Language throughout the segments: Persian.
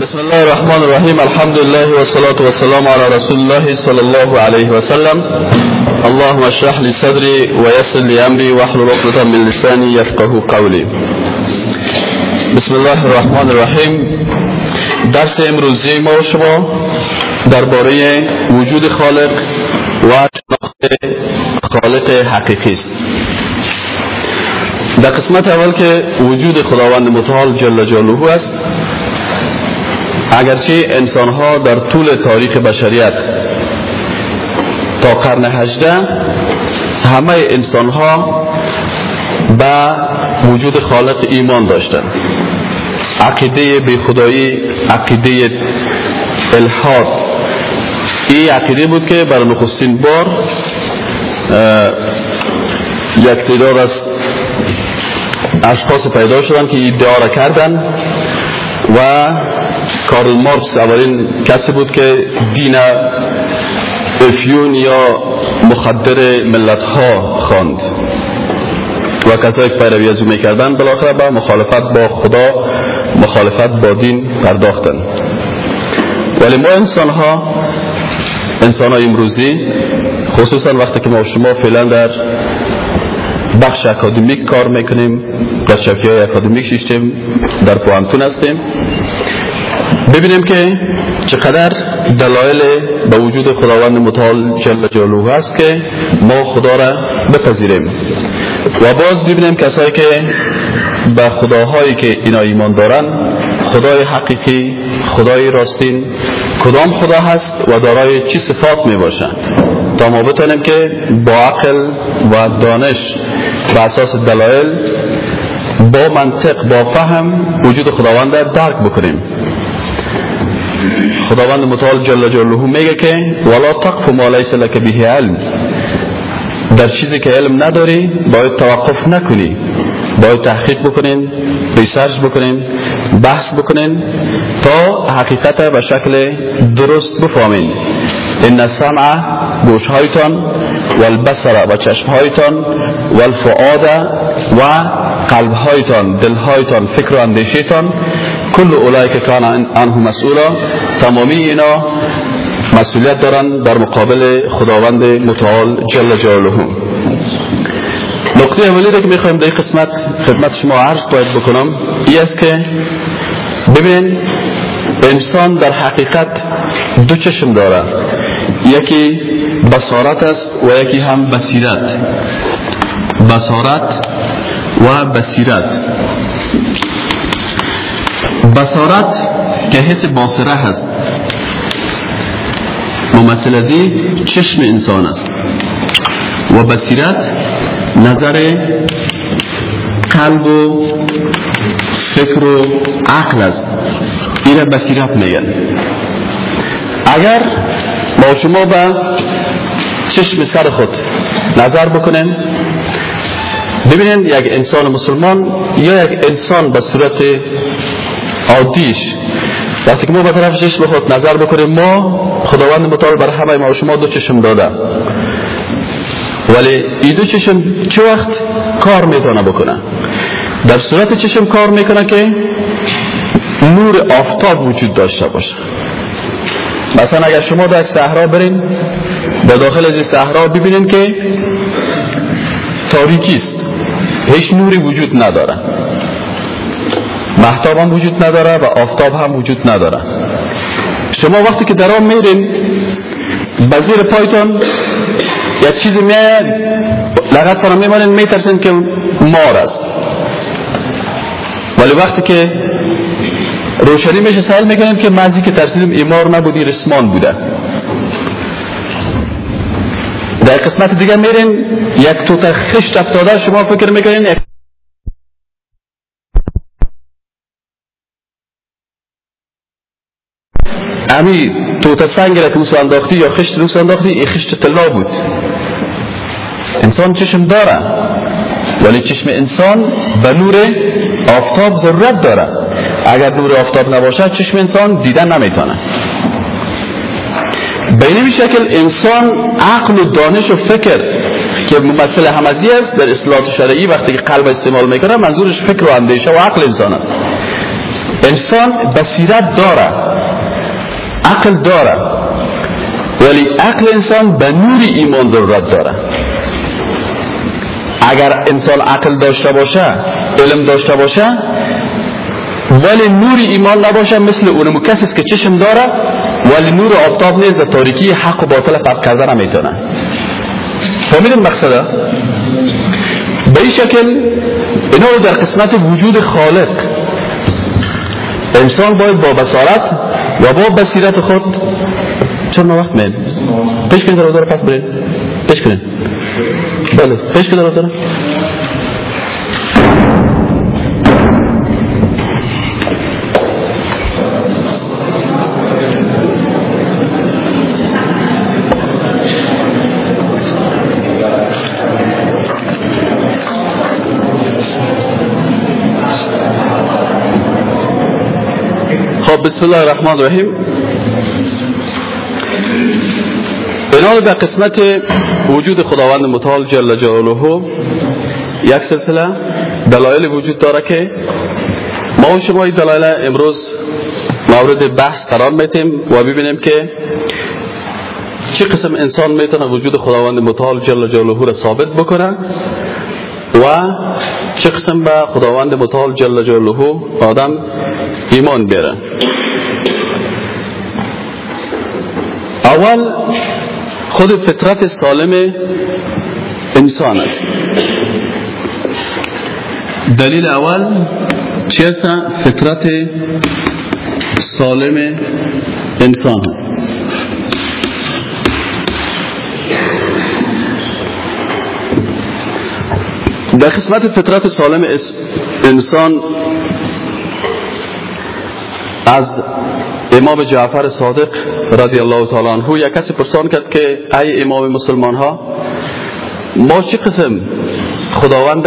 بسم الله الرحمن الرحيم الحمد لله والصلاة والسلام على رسول الله صلى الله عليه وسلم اللهم اشرح لي صدري ويسر لي امري واحلل عقدة من لساني يفقه قولي بسم الله الرحمن الرحیم درس امروزی ما و شما درباره وجود خالق و خالق حقیقی است در قسمت اول که وجود خداوند متعال جل جلاله است اگرچه انسان ها در طول تاریخ بشریت تا قرن هجده همه انسان ها به وجود خالق ایمان داشتند. عقیده به خدایی عقیده الحاد. این عقیده بود که برای نخستین بار یک تعداد از اشخاص پیدا شدن که ادعا را کردن و کارل مارکس اولین کسی بود که دین افیون یا مخدر ملت ها خواند. و کسایی که پیروی از او می‌کردن بالاخره با مخالفت با خدا مخالفت با دین پرداختن ولی ما انسان ها انسان های امروزی خصوصا وقتی که ما شما فعلا در بخش اکادمیک کار می‌کنیم در شفیه های اکادمیک شیشتیم در پوانتون هستیم ببینیم که چقدر دلایل به وجود خداوند متعال جل جلاله است که ما خدا را بپذیریم. و باز ببینیم کسایی که به خداهایی که اینا ایمان دارن خدای حقیقی خدای راستین کدام خدا هست و دارای چی صفات می باشن تا ما بتانیم که با عقل و دانش به اساس دلایل با منطق با فهم وجود خداوند را درک بکنیم. خداوند متعال جل جلاله میگه که ولا تقف ما لیس لك به علم. در چیزی که علم نداری باید توقف نکنی. باید تحقیق بکنین research بکنین بحث بکنین تا حقیقت به شکل درست بفهمین ان السمع گوشهایتان و البصر و چشمهایتان و الفؤاد و قلبهایتان دلهایتان فکر و اندیشیتان کل اولئک کان عنه مسئولا. تمامی اینا مسئولیت دارن در مقابل خداوند متعال جل جلاله. نقطه اولی را که می‌خوایم در قسمت خدمت شما عرض باید بکنم ای است که ببین انسان در حقیقت دو چشم داره یکی بصارت است و یکی هم بصیرت. بصارت و بصیرت. بصارت که حس باصره هست. ممثل از چشم انسان است. و بصیرت نظر قلب و فکر و عقل است. این بصیرت میگن. اگر با شما به چشم سر خود نظر بکنین ببینین یک انسان مسلمان یا یک انسان به صورت عادیش وقتی که ما به طرف چشم خود نظر بکنیم ما خداوند متعال بر همه ما و شما دو چشم داده. ولی این دو چشم چه وقت کار می‌تونه بکنه؟ در صورت چشم کار می‌کنه که نور آفتاب وجود داشته باشه. مثلا اگر شما در صحرا برین در داخل از صحرا ببینین که تاریکی است. هیچ نوری وجود نداره. محتاب هم وجود نداره و آفتاب هم وجود نداره. شما وقتی که در آن میرین بزیر پایتان یک چیزی میاد لغت سارا میمانین میترسین که مار است. ولی وقتی که روشنی میشه سهل می‌کنیم که مزی که ترسیدیم ایمار نبودی رسمان بوده. در قسمت دیگه میرین یک توت خشت افتاده شما فکر می‌کنین امی توت سنگ را که انداختی یا خشت روس انداختی این خشت طلا بود. انسان چشم داره ولی چشم انسان به نور آفتاب ضرورت داره. اگر نور آفتاب نباشه چشم انسان دیدن نمی‌تونه. به این شکل انسان عقل و دانش و فکر که ممثل همزی است در اصطلاحات شرعی وقتی که قلب استعمال می‌کنه منظورش فکر و اندیشه و عقل انسان است. انسان بصیرت داره. عقل داره ولی عقل انسان به نور ایمان ضرورت داره. اگر انسان عقل داشته باشه علم داشته باشه ولی نور ایمان نباشه مثل اونمو کسی که چشم داره ولی نور آفتاب نیست تاریکی حق و باطل فرق کرده نمی‌تونه. فهمیدین مقصده؟ به این شکل اینا در قسمت وجود خالق انسان باید با بصارت و با بصیرت خود. چون وقت؟ مید پیش کنید روزه رو پس برید. پیش کنید. بله پیش کنید روزه رو. بسم الله الرحمن الرحیم. بنا به قسمت وجود خداوند متعال جل جلاله یک سلسله دلایل وجود داره که ما و شما این دلایل امروز مورد بحث قرار میتیم و ببینیم که چه قسم انسان می‌تونه وجود خداوند متعال جل جلاله را ثابت بکنه و چه قسم به خداوند متعال جل جلاله آدم ایمان بیاره اول خود فطرت سالم انسان است. دلیل اول چی است؟ فطرت سالم انسان است. در قسمت فطرت سالم انسان از امام جعفر صادق رضی الله تعالی عنه یک کسی پرسان کرد که ای امام مسلمان ها ما چه قسم خداوند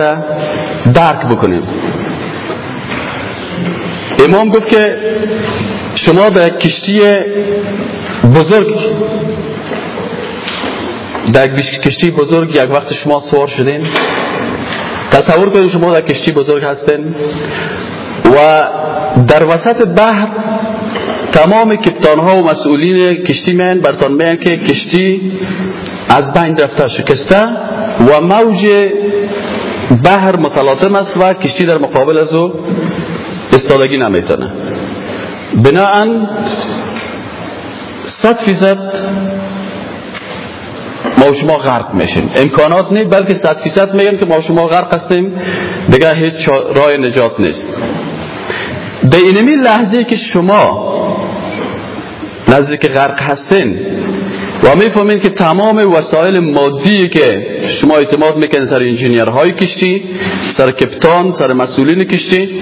درک بکنیم؟ امام گفت که شما در کشتی بزرگ در کشتی بزرگ یک وقت شما سوار شدین تصور کنید شما در کشتی بزرگ هستین و در وسط بحر تمام کپتان ها و مسئولین کشتی میان برتان میان که کشتی از بین رفته شکسته و موج بحر متلاطم است و کشتی در مقابل از او استادگی نمی‌تونه. بناهن صد فیصد ما شما غرق میشیم. امکانات نیست بلکه صد فیصد میگن که ما شما غرق هستیم. دیگه هیچ راه نجات نیست. در اینمی لحظه که شما نزدیک غرق هستین و می‌فهمین که تمام وسایل مادی که شما اعتماد می‌کنین سر انجینیرهای کشتی سر کپتان سر مسئولین کشتی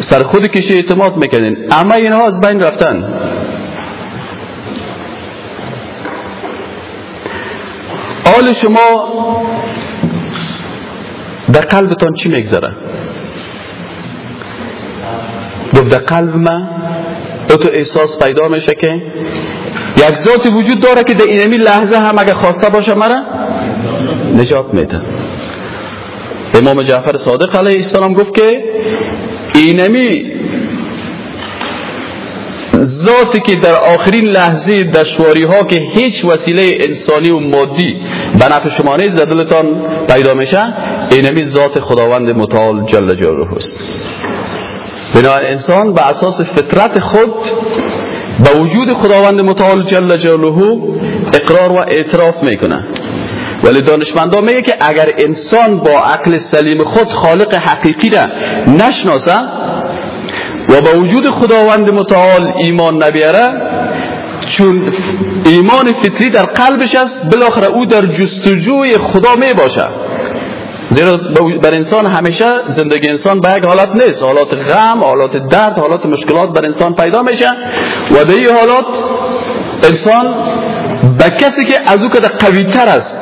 سر خود کشتی اعتماد می‌کنین. اما اینها از بین رفتن. حال شما در قلبتان چی میگذره؟ گفت در قلب من تو احساس پیدا میشه که یک ذاتی وجود داره که در اینمی لحظه هم اگه خواسته باشه مرا نجات میده. امام جعفر صادق علیه السلام گفت که اینمی ذاتی که در آخرین لحظه دشواری ها که هیچ وسیله انسانی و مادی به نفع شما نیست در دلتان پیدا میشه اینمی ذات خداوند متعال جل جلاله است. بنابراین انسان به اساس فطرت خود به وجود خداوند متعال جل جلاله اقرار و اعتراف می‌کنه. ولی دانشمندا میگه که اگر انسان با عقل سلیم خود خالق حقیقی را نشناسه و با وجود خداوند متعال ایمان نبیاره چون ایمان فطری در قلبش است بالاخره او در جستجوی خدا می باشه زیرا بر انسان همیشه زندگی انسان به یک حالت نیست. حالات غم حالات درد حالات مشکلات بر انسان پیدا میشه و به این حالات انسان به کسی که از او که قوی تر است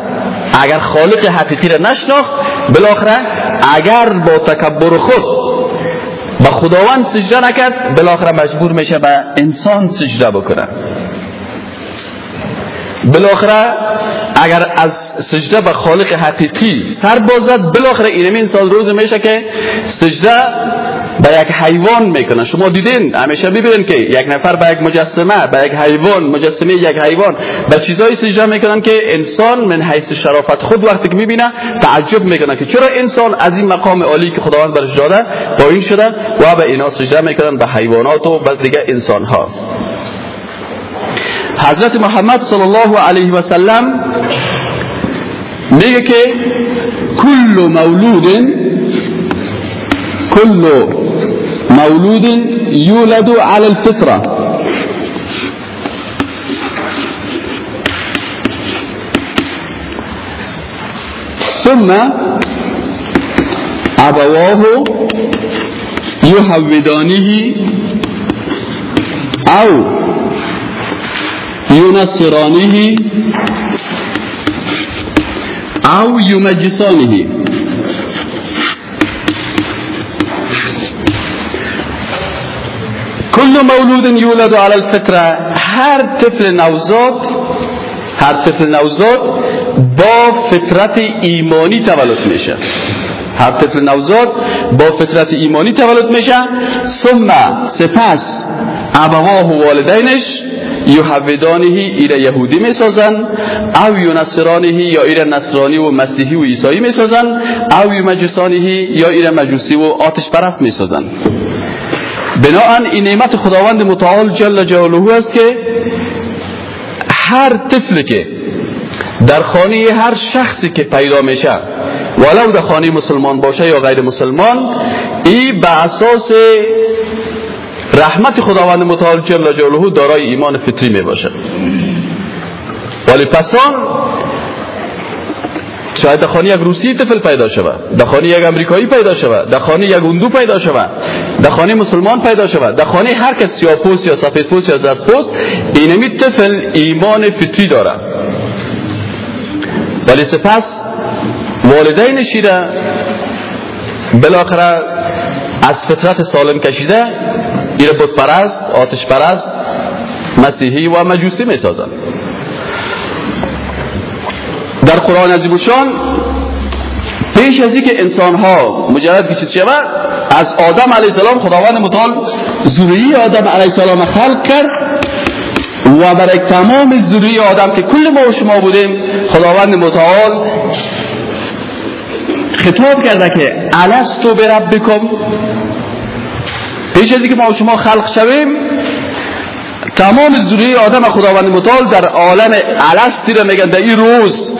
اگر خالق حقیقی را نشناخت بالاخره اگر با تکبر خود به خداوند سجده نکرد بالاخره مجبور میشه به انسان سجده بکنه. بالاخره اگر از سجده به خالق حقیقی سر بازد بالاخره اینمی انسان روز میشه که سجده به یک حیوان می‌کنن شما دیدین؟ همیشه ببینید که یک نفر به یک مجسمه به یک حیوان مجسمه یک حیوان به چیزایی سجده می‌کنن که انسان من حیث شرافت خود وقتی که می‌بینه تعجب می‌کنه که چرا انسان از این مقام عالی که خداوند برش داده این شده و به اینا سجده می‌کنن به حیوانات و به دیگه انسان ها حضرت محمد صلی الله علیه و سلم میگه که کل مولود كل مولود يولد على الفطرة ثم أبواه يهودانه أو ينصرانه أو يمجسانه کل مولود یولد علی الفطره. هر طفل نوزاد هر طفل نوزاد با فطرت ایمانی تولد میشه. هر طفل نوزاد با فطرت ایمانی تولد میشه. ثم سپس ابواه و والدینش یحودانهی ایره یهودی می‌سازن او یونصرانهی یا ایره نصرانی و مسیحی و عیسایی می‌سازن او مجوسانهی یا ایره مجوسی و آتش پرست می‌سازن. بناهن این نعمت خداوند متعال جل جلاله است که هر طفل که در خانه هر شخصی که پیدا میشه ولو در خانه مسلمان باشه یا غیر مسلمان این به اساس رحمت خداوند متعال جل جلاله دارای ایمان فطری می باشه. ولی پسان شاید در خانه یک روسی طفل پیدا شود در خانه یک امریکایی پیدا شود در خانه یک اندو پیدا شود در خانه مسلمان پیدا شود در خانه هر کس سیاه پوست یا سفید پوست یا زرد پوست اینمی طفل ایمان فطری داره ولی سپس والدین شیره بالاخره از فطرت سالم کشیده ایره بود پرست آتش پرست مسیحی و مجوسی می سازند در قرآن شان پیش از اینکه انسان ها مجرد که چیز از آدم علیه السلام خداوند متعال ذریه آدم علیه السلام خلق کرد و برای تمام ذریه آدم که کل ما و شما بودیم خداوند متعال خطاب کرده که الستو بربکم؟ پیش از اینکه ما شما خلق شویم تمام ذریه آدم خداوند متعال در عالم الستی را میگن. در این روز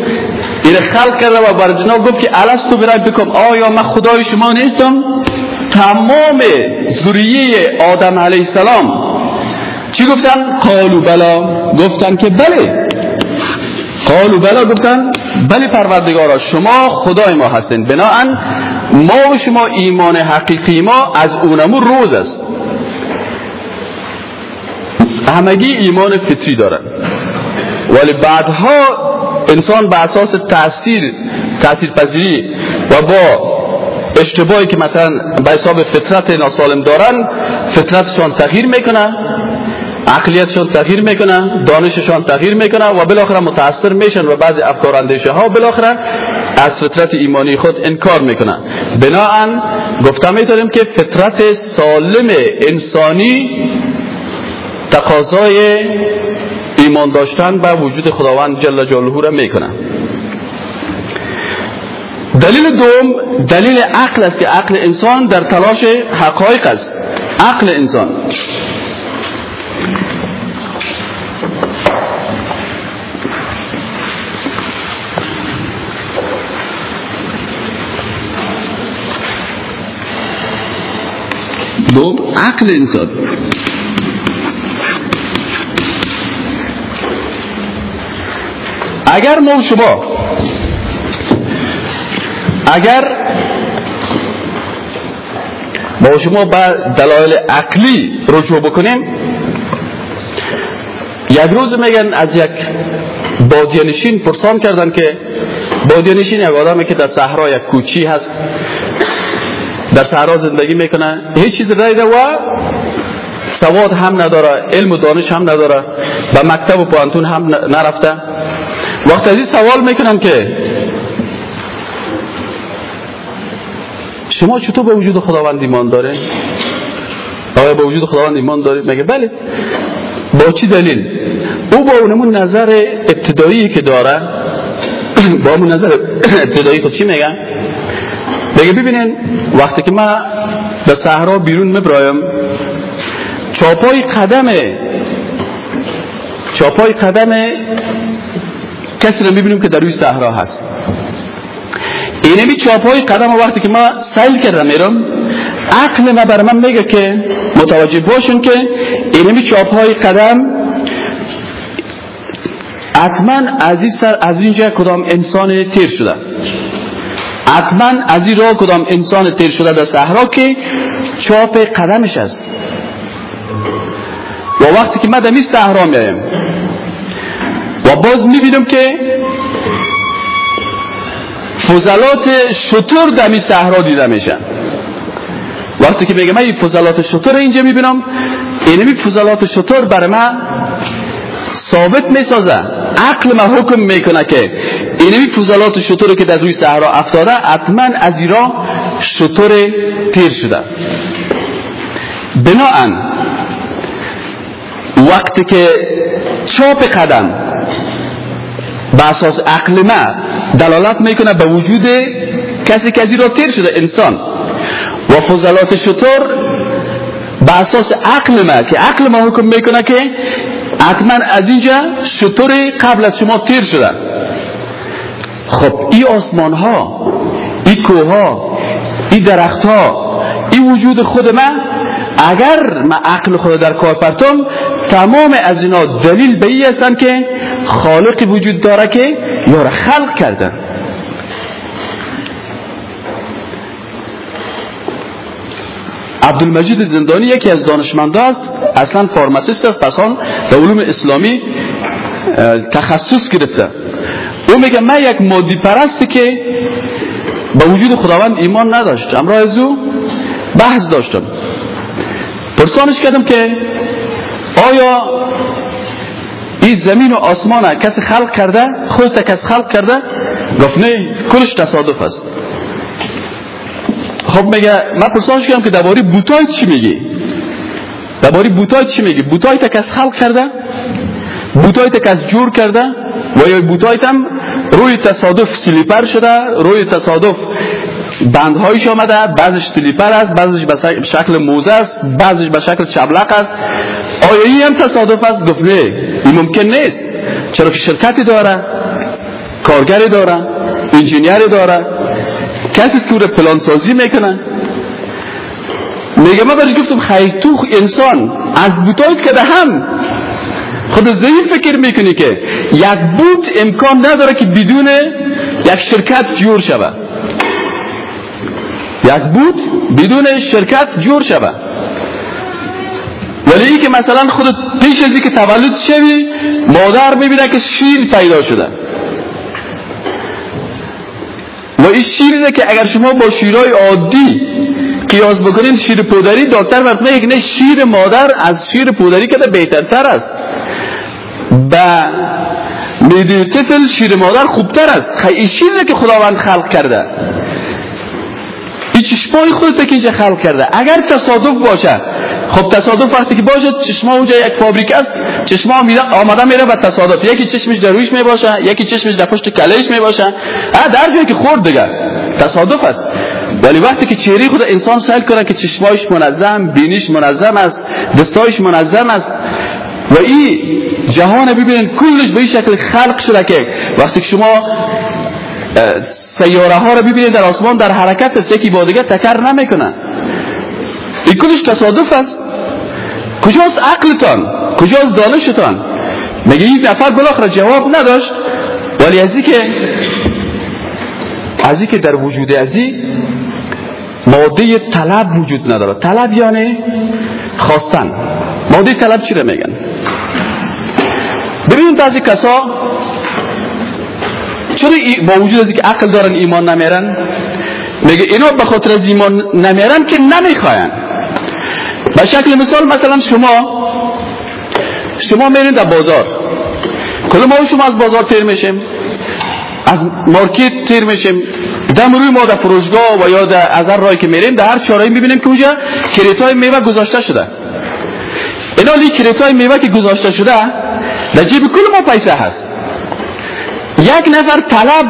این خلق کرده و بر جناب گفت که الستو برای بکن آیا من خدای شما نیستم؟ تمام ذریه آدم علیه السلام چی گفتن؟ قالو بلا. گفتن که بله. قالو بلا گفتن بله پروردگارا شما خدای ما هستین. بناهن ما و شما ایمان حقیقی ما از اونمو روز است. همگی ایمان فطری دارن. ولی بعدها انسان به اساس تاثیر تاثیر پذیری و با اشتباهی که مثلا به حساب فطرت ناسالم دارن فطرتشان تغییر می‌کنه. عقلیتشان تغییر می‌کنه دانششان تغییر می‌کنه و بالاخره متاثر میشن و بعضی افکار اندیشه ها بالاخره از فطرت ایمانی خود انکار می‌کنن. بناهن گفته می‌تونیم که فطرت سالم انسانی تقاضای ایمان داشتن به وجود خداوند جل جلاله را می‌کنن دلیل دوم دلیل عقل است که عقل انسان در تلاش حقایق است. عقل انسان. دوم عقل انسان. اگر ما شما اگر ما شما به دلایل عقلی رجوع بکنیم یک روز میگن از یک بادیانشین پرسان کردن که بادیانشین یک آدمی که در صحرا یک کوچی هست. در صحرا زندگی می‌کنه. هیچ چیز ریده و سواد هم نداره علم و دانش هم نداره. به مکتب و پانتون هم نرفته. وقت از این سوال می‌کنن که شما چطور به وجود خداوند ایمان داره آیا به وجود خداوند ایمان دارید؟ مگه بله. با چی دلیل؟ او با اونمون نظر ابتدایی که داره با اون نظر ابتدایی خود چی میگن؟ بگه ببینین وقتی که ما به صحرا بیرون مبرایم چاپای قدم چاپای قدم کسی رو می‌بینیم که در روی صحرا هست. اینمی چاپای قدم وقتی که ما سیل کردم میرم عقل ما بر من میگه که متوجه باشین که اینمی چاپای قدم حتما از این سر از اینجا کدام انسان تیر شده. حتما از این راه کدام انسان تیر شده در صحرا که چاپ قدمش است. و وقتی که من در این صحرا میایم و باز می‌بینم که فضلات شطور در این صحرا دیده میشن. وقتی که بگم من این فضلات شطور اینجا می‌بینم اینمی فضلات شطور برای من ثابت می‌سازه. عقل ما حکم می‌کنه که اینمی فضلات شطور که در روی صحرا افتاده حتما از ایرا شطور تیر شده. بناهن وقتی که چاپ قدم به اساس عقل ما دلالت می‌کنه به وجود کسی که از را تیر شده انسان. و فضلات شطور به اساس عقل ما که عقل ما حکم می‌کنه که حتما از اینجا شطور قبل از شما تیر شده. خب این آسمان ها این کوه ها این درخت ها این وجود خود من اگر من عقل خود در کار پرتم تمام از اینا دلیل به این هستن که خالق وجود داره که یار خلق کردن عبدالمجید زندانی یکی از دانشمنده است اصلا فارماسیست است پس در علوم اسلامی تخصص گرفته. او میگه من یک مادی پرستی که به وجود خداوند ایمان نداشت. امراه از او بحث داشتم. پرسانش کردم که آیا این زمین و آسمان کسی خلق کرده؟ خودت کسی خلق کرده؟ گفت نه کلش تصادف است. خب میگه من پرسانش کردم که درباره بوتای چی میگی؟ درباره بوتای چی میگی؟ بوتای تا کس خلق کرده؟ بوتای تا کس جور کرده؟ و یا بوتای هم روی تصادف سلیپر شده روی تصادف بندهایش آمده بعضش سلیپر است بعضش به شکل موزه است بعضش به شکل چبلق است. آیا این هم تصادف است. گفت نه این ممکن نیست. چرا که شرکتی داره کارگری داره انجینیری داره کسی که رو پلان سازی می‌کنه. میگه من برش گفتم خیلی تو انسان از بوتایت که هم خود ضعیف فکر می‌کنی که یک بوت امکان نداره که بدون یک شرکت جور شود یک بوت بدون شرکت جور شود ولی ای که مثلا خود پیش از که تولد شوی مادر می‌بینه که شیر پیدا شده. و این شیره که اگر شما با شیرهای عادی قیاس بکنین شیر پودری دکتر وقت میگه نه شیر مادر از شیر پودری که بهترتر است. و میدی طفل شیر مادر خوبتر است خیلی شیره که خداوند خلق کرده این چشمای خودت که اینجا خلق کرده اگر تصادف باشه خب تصادف وقتی که باشه چشما اونجا یک فابریک است چشما میره آمده میره و تصادف یکی چشمش در رویش می باشه یکی چشمش در پشت کلهش می باشه در جایی که خورد دیگه تصادف است ولی وقتی که چهره خود انسان سهل کنه که چشمایش منظم بینیش منظم است دستایش منظم است و این جهان ببینن کلش به این شکل خلق شده که وقتی شما سیاره ها رو ببینید در آسمان در حرکت است یکی با دیگه تکر نمی‌کنن این کلش تصادف است. کجاست عقلتان؟ کجاست دانشتان؟ مگه این نفر بالاخره جواب نداشت؟ ولی از که از که در وجود ازی ماده طلب وجود نداره طلب یعنی خواستن. ماده طلب چی رو میگن؟ ببینید بعضی کسا چرا با وجود از که عقل دارن ایمان نمیرن میگه اینا به خاطر از ایمان نمیرن که نمی‌خواین به شکل مثال مثلا شما شما میرین در بازار. کل ما شما از بازار تیر میشیم از مارکت تیر میشیم در روی ما در فروشگاه و یا در از هر رای که میریم در هر چارایی می‌بینیم که اونجا کریت های میوه گذاشته شده. اینا لی کریت های میوه که گذاشته شده در جیب کل ما پیسه هست. یک نفر طلب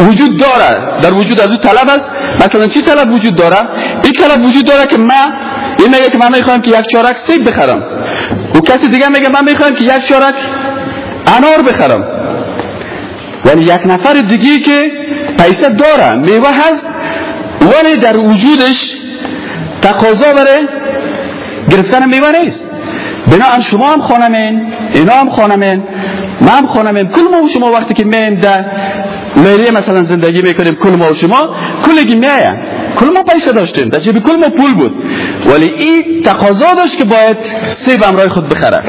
وجود داره. در وجود از او طلب است. مثلا چی طلب وجود داره؟ این طلب وجود داره که من این میگه که من می‌خوام که یک چارک سیب بخرم. و کسی دیگه میگه من می‌خوام که یک چارک انار بخرم. ولی یک نفر دیگه که پیسه داره میوه هست ولی در وجودش تقاضا بره گرفتن میوه نیست. بنابراین شما هم خانمین اینا هم خانمین ما هم خانمین. کل ما و شما وقتی که میم در میریه مثلا زندگی می‌کنیم کل ما و شما کلگی میه کل ما پیسه داشتیم. در جیب کل ما پول بود. ولی این تقاضا داشت که باید سیب امرای خود بخره.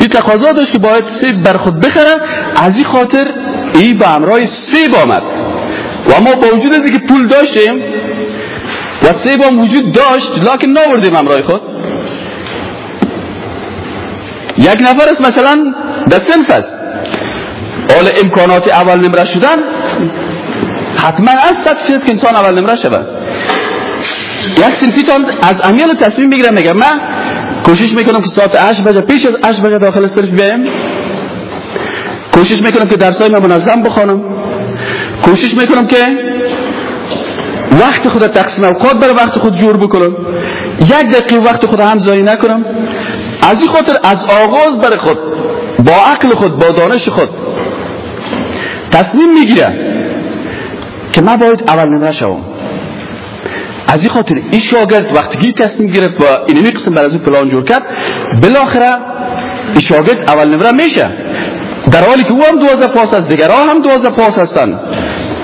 این تقاضا داشت که باید سیب بر خود بخره. از این خاطر این به امرای سیب آمد. و ما با وجود از که پول داشتیم و سیب هم وجود داشت لکن ناوردیم امرای خود. یک نفر است مثلا در سنف است. حال امکانات اول نمره شدن حتما از صد فیصد که انسان اول نمره شود. یک سنفیتان از امیال تصمیم می‌گیره میگه من کوشش می‌کنم که ساعت 8 بجه پیش از 8 بجه داخل صرف بیایم. کوشش می‌کنم که درسای من منظم بخوانم. کوشش می‌کنم که وقت خود تقسیم اوقات برای وقت خود جور بکنم. یک دقیقه وقت خود هم زایی نکنم. از این خاطر از آغاز برای خود با عقل خود با دانش خود تصمیم می‌گیره که من باید اول نمره شوم. از این خاطر این شاگرد وقتی تصمیم گرفت و اینمی قسم بر از پلان جور کرد بالاخره این شاگرد اول نمره میشه. در حالی که او هم دوازه پاس است دیگرها هم دوازه پاس هستند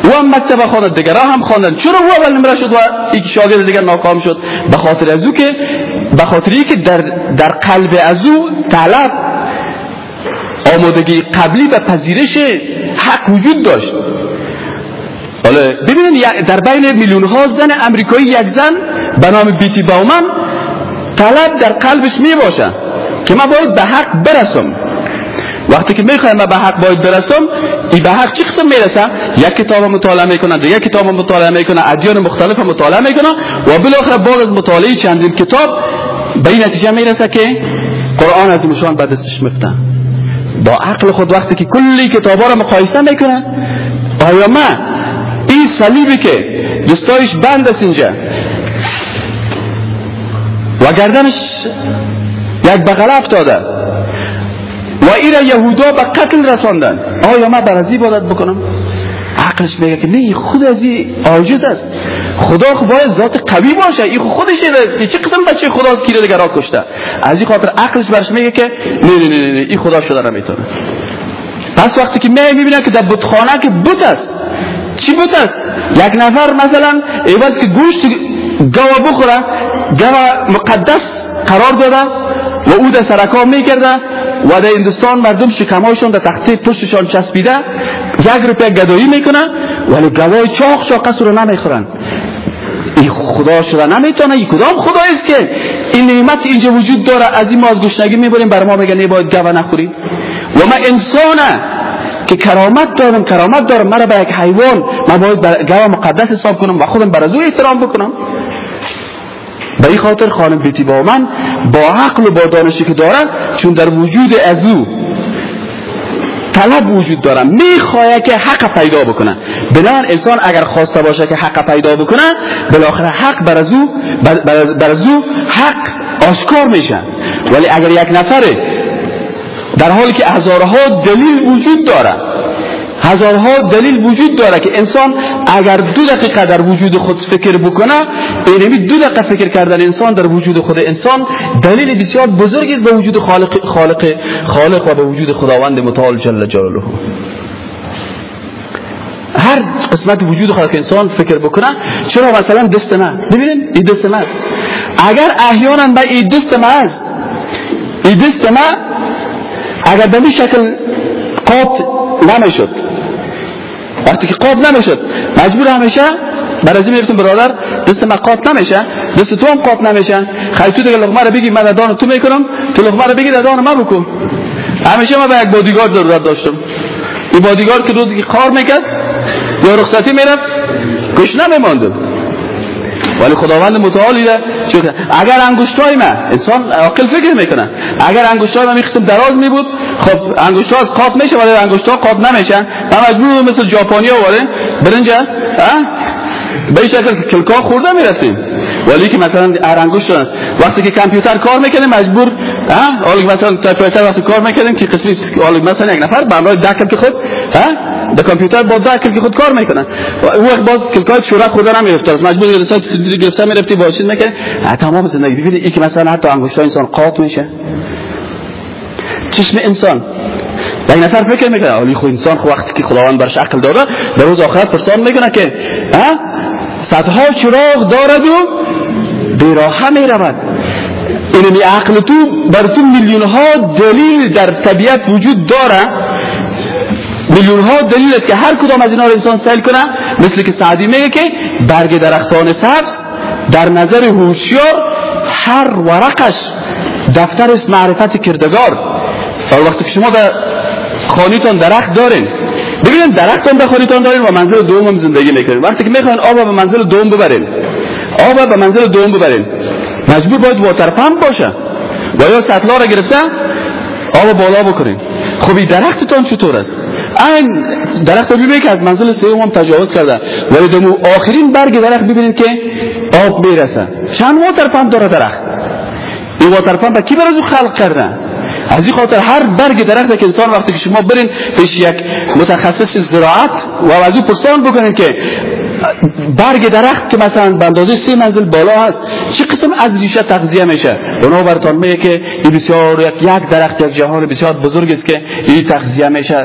او هم مکتب خواند دیگرها هم خواندن. چرا او اول نمره شد و این شاگرد دیگر ناکام شد؟ به خاطر از او که به خاطر که در در قلب از او طلب آمادگی قبلی و پذیرش حق وجود داشت. حالا ببینید در بین میلیون ها زن امریکایی یک زن به نام بیتی باومن طلب در قلبش می باشه که من باید به حق برسم. وقتی که می‌خوایم من به حق باید برسم این به حق چی قسم می‌رسه؟ یک کتاب مطالعه می‌کنه دیگه کتاب مطالعه می‌کنه ادیان مختلف مطالعه می‌کنه و بالاخره بعد از مطالعه چندین کتاب به این نتیجه می‌رسه که قرآن از مشان به دستش میفته با عقل خود وقتی که کلی کتابا رو مقایسه می‌کنه آیا من این صلیبی که دستایش بند است اینجا و گردنش یک بغل افتاده و این یهودا به قتل رساندن. آیا من بر از عبادت بکنم؟ عقلش میگه که نه خود از این عاجز است. خدا باید ذات قوی باشه. این خودشه. چه قسم بچه خداست که دیگر را کشته؟ از این خاطر عقلش برش میگه که نه نه نه نه این خدا شده نمی‌تونه پس وقتی که می می‌بینه که در بتخانه که بت است. چی بت است؟ یک نفر مثلا ایواز که گوشت گوا بخوره گوا مقدس قرار داده و او در سرکا می‌کرده و در هندوستان مردم شکمایشان در تخته پشتشان چسبیده یک روپیه گدایی می‌کنه ولی گوای چاق چاق رو نمی‌خورن. این خدا شده نمی‌تونه این کدام خدا است که این نعمت اینجا وجود داره؟ از این ما از گشنگی می‌بریم بر ما میگن باید گوا نخوری. و ما انسانه که کرامت دارم کرامت دارم. مرا به یک حیوان من باید مقدس حساب کنم و خودم بر از او احترام بکنم. به این خاطر خانم بیتی با من با عقل و با دانشی که دارن چون در وجود از او طلب وجود دارن می‌خواه که حق پیدا بکنن بنابراین انسان اگر خواسته باشه که حق پیدا بکنه بالاخره حق بر از او بر از او حق آشکار میشه. ولی اگر یک نفره در حالی که هزارها دلیل وجود داره هزارها دلیل وجود داره که انسان اگر دو دقیقه در وجود خود فکر بکنه اینمی دو دقیقه فکر کردن انسان در وجود خود انسان دلیل بسیار بزرگی است به وجود خالق خالق خالق و به وجود خداوند متعال جل جلاله. هر قسمت وجود خالق انسان فکر بکنه چرا مثلا دست نه ببینید این دست ما است. اگر احیانا به این دست ما است این دست ما اگر به شکل قاط نمی‌شد. وقتی که قاب نمی‌شد مجبور همیشه بر از این برادر دست من قاط نمیشه دست تو هم قاط نمیشه. خیلی تو دیگه لغمه رو بگی من دان تو می‌کنم تو لغمه رو بگی دان من بکن همیشه من به یک بادیگارد ضرورت داشتم. این بادیگارد که روزی که کار می‌کرد یا رخصتی می‌رفت کش نمیماندم ولی خداوند متعالی چون اگر انگشتای من انسان عاقل فکر می‌کنه اگر انگشتای من قسم دراز می بود خب انگشتا از قاط میشه ولی انگشتا قاط نمیشن. من مجبور مثل ژاپنی آواره برنجا به شکل کلکا خورده می‌رفتیم. ولی که مثلا ارنگوش است. وقتی که کامپیوتر کار می‌کنه مجبور ها حالا مثلا تایپرایتر وقتی کار می‌کنیم که قسمی حالا مثلا یک نفر به دکل که خود ها در کامپیوتر با دکل که خود کار می‌کنن. اون وقت باز کلکای شورا خورده نمی‌رفت مجبور گرفته گرفته می‌رفتی با چیز می‌کنه تمام زندگی. ببینید این که مثلا حتی انگشتای انسان قاط میشه. چشم انسان. در این نفر فکر می‌کنه ولی خود انسان خود وقتی که خداوند برش عقل داده در روز آخرت پرسان می‌کنه که صدها چراغ دارد و بیراه می رود اینمی عقل تو بر تو میلیون ها دلیل در طبیعت وجود داره. میلیون ها دلیل است که هر کدام از اینا رو انسان سیل کنه. مثل که سعدی میگه که برگ درختان سبز در نظر هوشیار هر ورقش دفتر است معرفت کردگار. وقتی که شما در خانیتان درخت دارین ببینید درختان به خانیتان دارین و منزل دوم زندگی می‌کنین وقتی که می‌خواین آب به منزل دوم ببرین آب به منزل دوم ببرین مجبور باید واتر پمپ باشه. و یا سطلا را گرفته آب بالا بکنین. خب این درختتان چطور است؟ این درخت ببینید که از منزل سوم هم تجاوز کرده. ولی دمو آخرین برگ درخت ببینید که آب می‌رسه. چند واتر پمپ داره درخت؟ این واتر پمپ کی برای خلق کرده؟ از این خاطر هر برگ درخت که انسان وقتی که شما برین پیش یک متخصص زراعت و از او پرسان بکنین که برگ درخت که مثلا به اندازه سه منزل بالا هست چه قسم از ریشه تغذیه میشه؟ اونا براتون میگه که این بسیار یک, یک درخت یک جهان بسیار بزرگ است که این تغذیه میشه.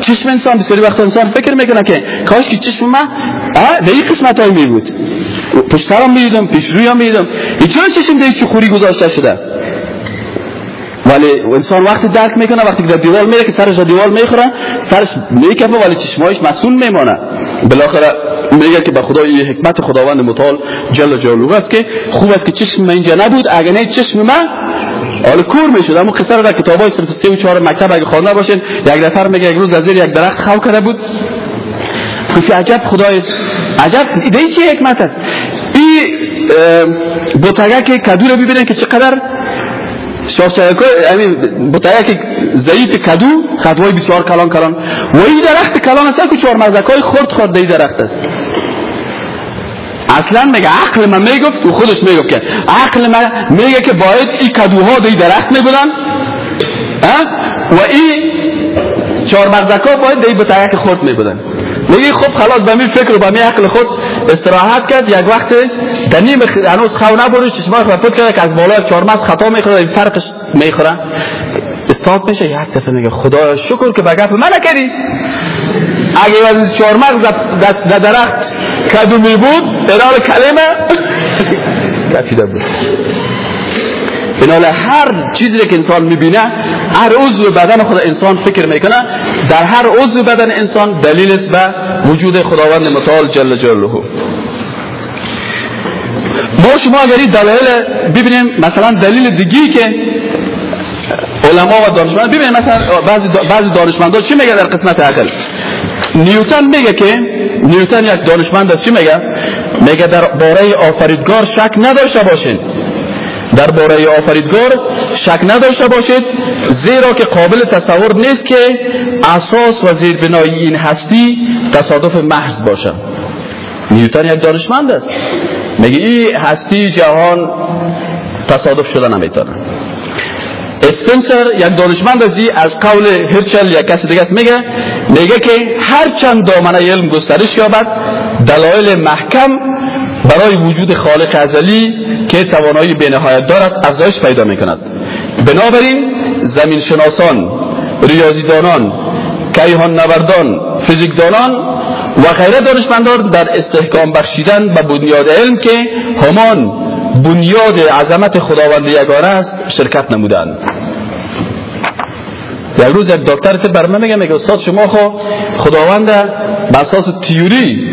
چشم انسان بسیاری وقت انسان فکر می‌کنه که کاش که چشم من به این قسمت های می بود پشت سرم می‌دیدم پیش رویم می‌دیدم چرا چشم چه خوری گذاشته شده؟ ولی انسان وقتی درک می‌کنه وقتی در دیوال میره که سرش دیوال می‌خوره سرش میکفه ولی چشمایش مسئول میمانه بالاخره میگه که به خدا حکمت خداوند متعال جل جلاله است که خوب است که چشم من اینجا نبود اگر نه چشم من حالا کور می‌شد. اما قصه رو در کتابای صرف 3 و 4 مکتب اگه خوانده باشین یک نفر میگه یک روز زیر یک درخت خو کرده بود. گفت عجب خدای عجب این چه حکمت است؟ این بوتگه که کدو رو ببینن که چقدر شاخچه‌ها همین بوتایی که ضعیف کدو خطوای بسیار کلان کلان. و این درخت کلان است که چهار مزکای خرد خورد این درخت است. اصلا میگه عقل من می‌گفت؟ و خودش می‌گفت که عقل من میگه که باید این کدوها دی درخت میبودن و این چهار مزکا باید دی بوتایی که خرد میبودن. میگه خب خلاص به می فکر و به می عقل خود استراحت کرد یک وقت دنیم هنوز خو نبرد چشماش رفت کرد که از بالا چهارمز خطا می‌خوره این فرقش می‌خوره. استاد میشه یک دفعه میگه خدا شکر که به من نکردی اگه از چهارمز دست در درخت کدو می بود ادار کلمه کفیده بود. بنال هر چیزی که انسان می‌بینه هر عضو بدن خود انسان فکر می‌کنه. در هر عضو بدن انسان دلیل است به وجود خداوند متعال جل جلاله. ما شما اگر دلایل ببینیم مثلا دلیل دیگی که علما و دانشمند ببینیم مثلا بعضی بعضی دانشمندا چی میگه در قسمت عقل نیوتن میگه که نیوتن یک دانشمند است چی میگه؟ میگه در باره آفریدگار شک نداشته باشین. درباره آفریدگار شک نداشته باشید زیرا که قابل تصور نیست که اساس و زیربنای این هستی تصادف محض باشد. نیوتن یک دانشمند است. میگه این هستی جهان تصادف شده نمی‌تونه. اسپنسر یک دانشمند ازی از قول هرچل یک کسی دیگه است میگه میگه که هر چند دامنه علم گسترش یابد دلایل محکم برای وجود خالق ازلی که توانایی بینهایت دارد افزایش پیدا می کند بنابراین زمین شناسان ریاضیدانان کیهان نوردان فیزیکدانان و غیره دانشمندان در استحکام بخشیدن به بنیاد علم که همان بنیاد عظمت خداوند یگانه است شرکت نمودند یک روز یک دکتر بر من میگه میگه استاد شما خو خداوند به اساس تیوری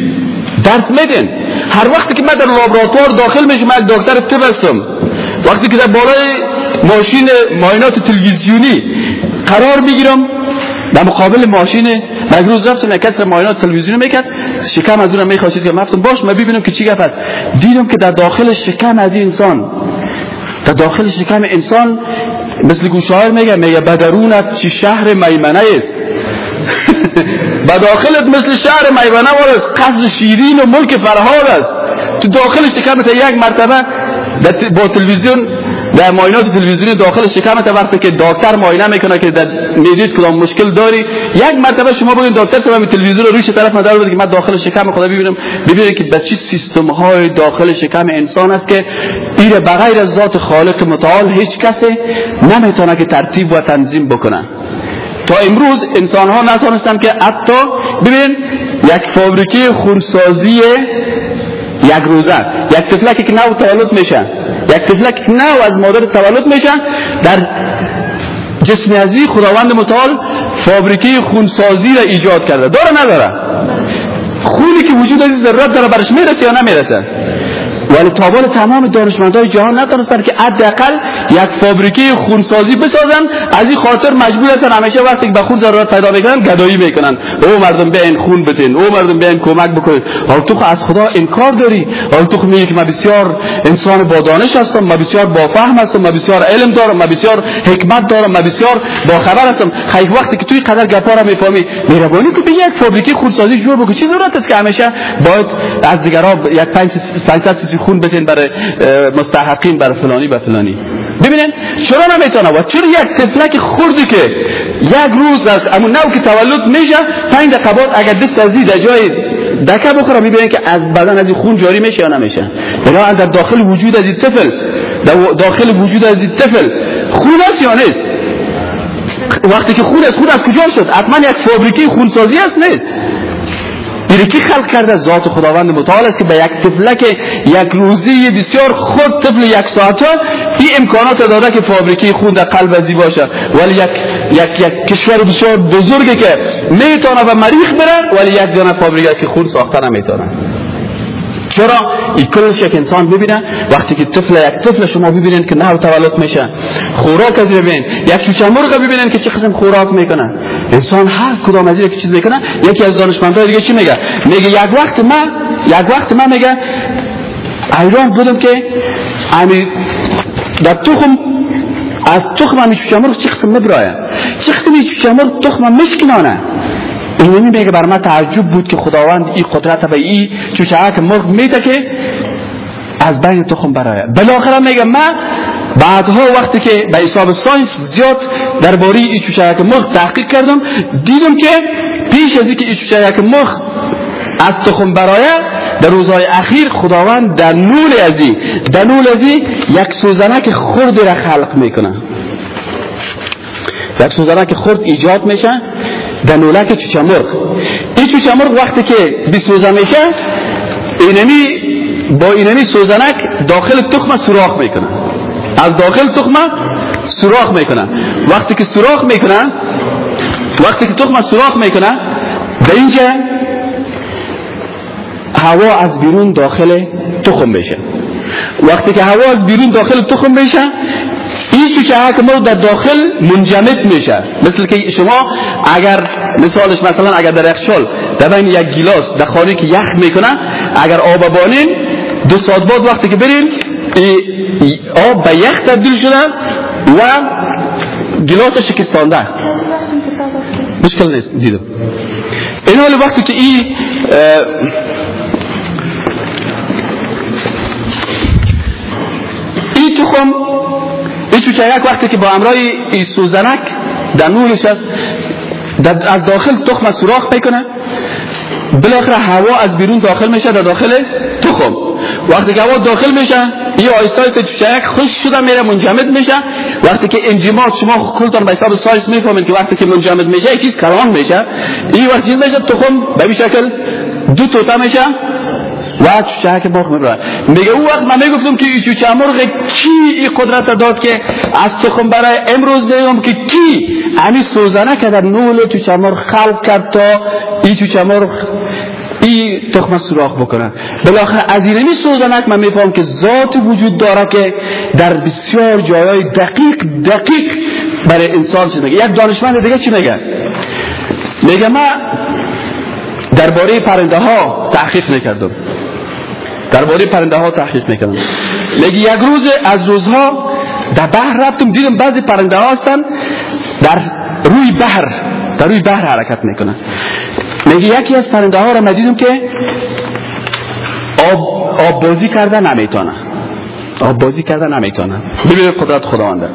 درس میدین؟ هر وقتی که من در لابراتوار داخل میشم یک دکتر طب هستم. وقتی که در بالای ماشین معاینات تلویزیونی قرار می‌گیرم در مقابل ماشین مگروز رفتم یک کس معاینات تلویزیون می‌کرد شکم از اون می‌خواست که گفتم باش ما ببینم که چی گپ است دیدم که در داخل شکم از این انسان. در داخل شکم انسان مثل گوشایر میگه میگه بدرونت چی شهر میمنه است. به داخلت مثل شهر میمنه است قصد شیرین و ملک فرهاد است. تو داخل شکمت یک مرتبه با تلویزیون در معاینات تلویزیونی داخل شکمت وقتی که دکتر معاینه می‌کنه که در می‌دید کدام مشکل داری یک مرتبه شما بگید دکتر صاحب تلویزیون رو روش طرف ندار که من داخل شکم خدا ببینم. ببینید که به چه سیستم های داخل شکم انسان است که این بغیر از ذات خالق متعال هیچ کسی نمی‌تونه که ترتیب و تنظیم بکنه. تا امروز انسان ها نتونستن که حتی ببین یک فابریکه خونسازی یک روزه یک طفلکی که نو تولد میشه. یک طفلک نو از مادر تولد میشه. در جسم ازی خداوند متعال فابریکه خونسازی را ایجاد کرده. داره نداره؟ خونی که وجود از ضرورت داره برش می‌رسه یا نمی‌رسه؟ ولی تابال تمام دانشمندای جهان نتونستن که حداقل یک فابریکه خونسازی بسازن. از این خاطر مجبور هستن همیشه وقتی که به خون ضرورت پیدا می‌کنن گدایی می‌کنن او مردم بیاین خون بتین او مردم بیاین کمک بکنید حال تو از خدا انکار داری. حال تو میگی که من بسیار انسان با دانش هستم من بسیار با فهم هستم من بسیار علم دارم من بسیار حکمت دارم من بسیار با خبر هستم. خیلی وقتی که توی قدر گپا را می‌فهمی مهربانی که یک فابریکه خونسازی جور بکنی چی ضرورت است که همیشه باید از دیگرها یک 500 خون بدین برای مستحقین برای فلانی و فلانی. ببینین چرا نمی‌تونه؟ و چرا یک تفلک خوردی که یک روز از امون نو که تولد میشه پنج دقیقه بعد اگر دست از در جای دکه بخوره می‌بینین که از بدن از خون جاری میشه یا نمیشه. بنا در داخل وجود از این طفل داخل وجود از این طفل خون است یا نیست؟ وقتی که خون از خون از کجا شد؟ حتما یک فابریکه خونسازی است نیست. میره کی خلق کرده ذات خداوند متعال است که به یک طفلک یک روزی بسیار خود طفل یک ساعته این امکانات داده که فابریکه خون در قلب ازی باشه. ولی یک یک یک کشور بسیار بزرگی که می‌تونه به مریخ بره ولی یک دانه فابریکه که خون ساخته نمی‌تونه. چرا؟ این کلش یک انسان ببینه وقتی که طفل یک طفل شما ببینید که نه تولد میشه خوراک از ببین. یک چوچه مرغ ببینید که چه قسم خوراک می‌کنه. انسان هر کدام از که چیز می‌کنه یکی از دانشمندان دیگه چی میگه؟ میگه یک وقت من یک وقت من میگه ایران بودم که امی در تخم از تخم امی چوچه مرغ چه قسم مبرایه؟ چه قسم چوچه مرغ تخم مشکنانه اینمی میگه بر من تعجب بود که خداوند این قدرت به این چوچهک مرغ میده که از بین تخم برای بالاخره میگه من بعدها وقتی که به حساب ساینس زیاد درباره این چوچهک مرغ تحقیق کردم دیدم که پیش از اینکه این چوچهک مرغ از تخم برای در روزهای اخیر خداوند در نول ازی در نول ازی یک سوزنک خرد را خلق می‌کنه. یک سوزنک خرد ایجاد میشه. در نولک چوچمرغ این چوچمرغ وقتی که بسوزه میشه اینمی با اینمی سوزنک داخل تخم سوراخ می‌کنه از داخل تخم سوراخ می‌کنه وقتی که سوراخ می‌کنه وقتی که تخم سوراخ می‌کنه در اینجا هوا از بیرون داخل تخم میشه. وقتی که هوا از بیرون داخل تخم میشه چوچه که ما در داخل منجمد میشه. مثل که شما اگر مثالش مثلا اگر در یخچال در بین یک گیلاس در خانه که یخ می‌کنه اگر آب بانین دو ساعت بعد وقتی که برین آب به یخ تبدیل شده و گیلاس شکستانده. مشکل نیست. دیدم. این حال وقتی که این چوچک وقتی که با امرای این سوزنک در نورش است از داخل تخم سوراخ می‌کنه بالاخره هوا از بیرون داخل میشه در داخل تخم. وقتی که هوا داخل میشه این آیستا آیستا چوچک خوش شده میره منجمد میشه. وقتی که انجیمات شما کلتان به حساب سایس می‌فهمید که وقتی که منجمد میشه یک چیز کلان میشه. این وقت چیز میشه تخم به شکل دو توتا میشه. و چوچه که مرغ می‌بره میگه او وقت من می‌گفتم که این چوچه مرغ کی این قدرت داد که از تخم برای امروز میگم که کی؟ همین سوزنه که در نول چوچه مرغ خلق کرد تا این چوچه مرغ این تخم سوراخ بکنه. بالاخره از اینمی سوزنک من میفهم که ذات وجود داره که در بسیار جایای دقیق دقیق برای انسان چی میگه؟ یک دانشمند دیگه چی میگه؟ میگه ما درباره پرنده ها تحقیق می‌کردم درباره پرنده ها تحقیق می‌کردم میگه یک روز از روزها در بحر رفتم دیدم بعضی پرنده ها هستن در روی بحر در روی بحر حرکت می‌کنن. میگه یکی از پرنده ها را من دیدم که آب, آب بازی کردن نمی‌تونه. آب بازی کردن نمی‌تونه. ببینید قدرت خداونده.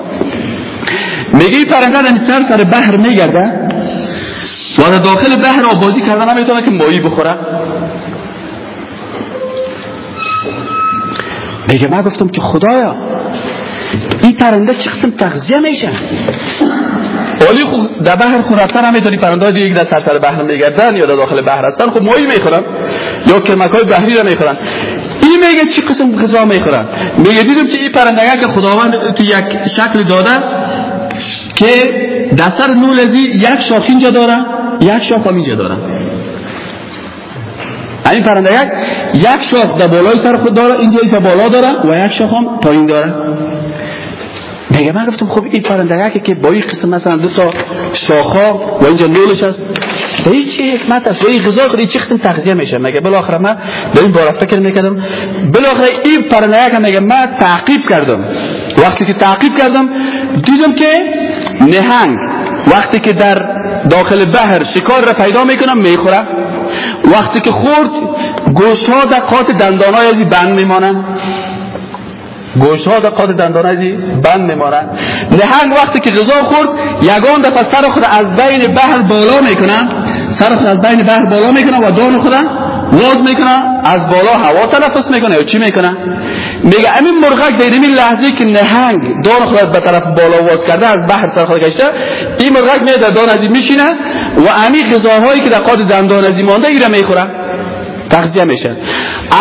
میگه این پرنده در سر سر بحر میگرده. و داخل بحر آب بازی کردن نمی‌تونه که مایی بخوره. میگه من گفتم که خدایا؟ این پرنده چه قسم تغذیه میشه؟ ولی خب در بحر خود رفتن هم می‌تونی پرنده دیگه در سرسر بحر میگردن یا در داخل بحر هستن خب ماهی می‌خورن یا کرمک های بحری را می‌خورن. این میگه چی قسم غذا می‌خورن؟ میگه دیدم که این پرنده که خداوند تو یک شکل داده که در سر نولزی یک شاخ اینجا داره یک شاخ هم اینجا داره. این پرنده یک یک شاخ در بالای سر خود داره اینجا تا بالا داره و یک شاخ هم پایین داره. میگه من گفتم خب این پرنده که با این قسم مثلا دو تا شاخا و اینجا نولش هست. به چی حکمت است. و این غذا خود چی قسم تغذیه میشه. مگه بالاخره من به این بار فکر می‌کردم بالاخره این پرنده که میگه من تعقیب کردم. وقتی که تعقیب کردم دیدم که نهنگ وقتی که در داخل بحر شکار را پیدا می‌کنم می‌خوره وقتی که خورد گوشت ها قاط دندان های ازی بند میمانن گوشت ها در قاط دندان ازی بند میمانن نهنگ وقتی که غذا خورد یگان دفعه سر خود از بین بحر بالا می‌کنن سر خود از بین بحر بالا می‌کنن و دان خود واد می‌کنن از بالا هوا تنفس می‌کنه یا چی می‌کنه؟ میگه امین مرغک در این لحظه که نهنگ دان خود به طرف بالا واز کرده از بحر سر خود کشته این مرغک میاد دان ازی میشینه و امی غذاهایی که در قاد دندان ازی مانده ایره می‌خوره. تغذیه میشه.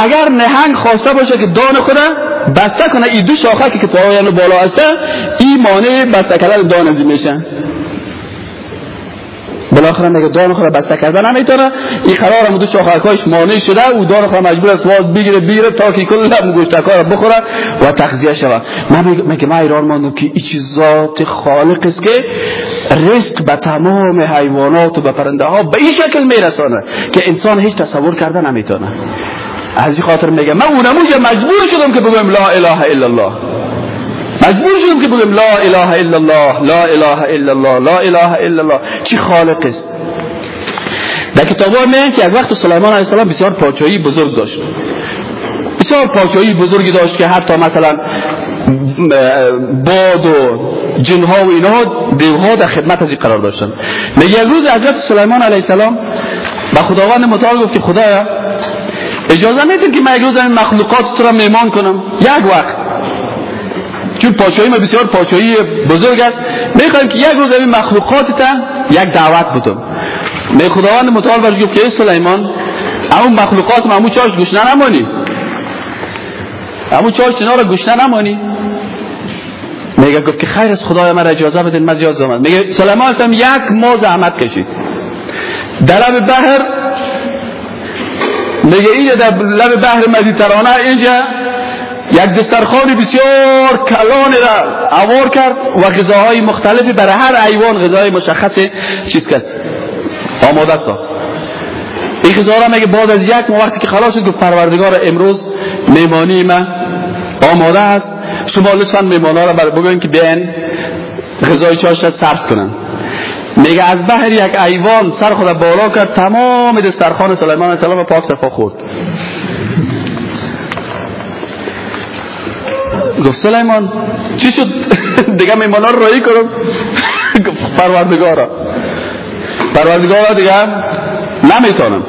اگر نهنگ خواسته باشه که دان خود بسته کنه این دو شاخه که پایان بالا هسته این مانع بسته کردن دان ازی میشه. بالاخره میگه دان خود بسته کردن نمی‌تونه این قرار هم دو شاخکاش مانع شده او دان خود مجبور است واز بگیره بگیره تا که کل لب گوشتکا بخوره و تغذیه شود. من میگه من ایران ماندم که این ذات خالق است که رزق به تمام حیوانات و به پرنده ها به این شکل میرسانه که انسان هیچ تصور کرده نمی‌تونه از این خاطر میگه من اونموجه مجبور شدم که بگم لا اله الا الله. مجبور شدم که بگم لا اله الا الله لا اله الا الله لا اله الا الله. چی خالق است؟ در کتاب ها که از وقت سلیمان علیه السلام بسیار پاچایی بزرگ داشت. بسیار پاچایی بزرگی داشت که حتی مثلا باد و جنها و اینها دیوها در خدمت از قرار داشتن. میگه یک روز حضرت سلیمان علیه السلام به خداوند متعال گفت که خدایا اجازه میدین که من یک روز این مخلوقات تو را میمان کنم؟ یک وقت. چون پاچایی ما بسیار پاچایی بزرگ است. می‌خوایم که یک روز این مخلوقات تا یک دعوت بودم می خداوند متعال برش گفت که سلیمان اون مخلوقات ما چاش گوشنه نمانی. همون چاش چنا را گوشنه نمانی. میگه گفت که خیر از خدای من اجازه بدین من زیاد زمان. میگه سلیمان اصلا یک ماه زحمت کشید. در لب بحر میگه اینجا در لب بحر مدیترانه اینجا یک دسترخوان بسیار کلان را عوار کرد و غذاهای مختلفی برای هر حیوان غذای مشخص چیز کرد. آماده ساخت این غذا را میگه بعد از یک وقتی که خلاص شد گفت پروردگار امروز میمانی ما آماده است. شما لطفا میمانا را بگوین که بیاین غذای چاشت صرف کنن. میگه از بحر یک ایوان سر خود بالا کرد تمام دسترخوان سلیمان علیه السلام پاک صفا خورد. گفت سلیمان چی شد؟ دیگه میمانا رو رایی کنم. پروردگارا. پروردگارا دیگه نمی‌تونم.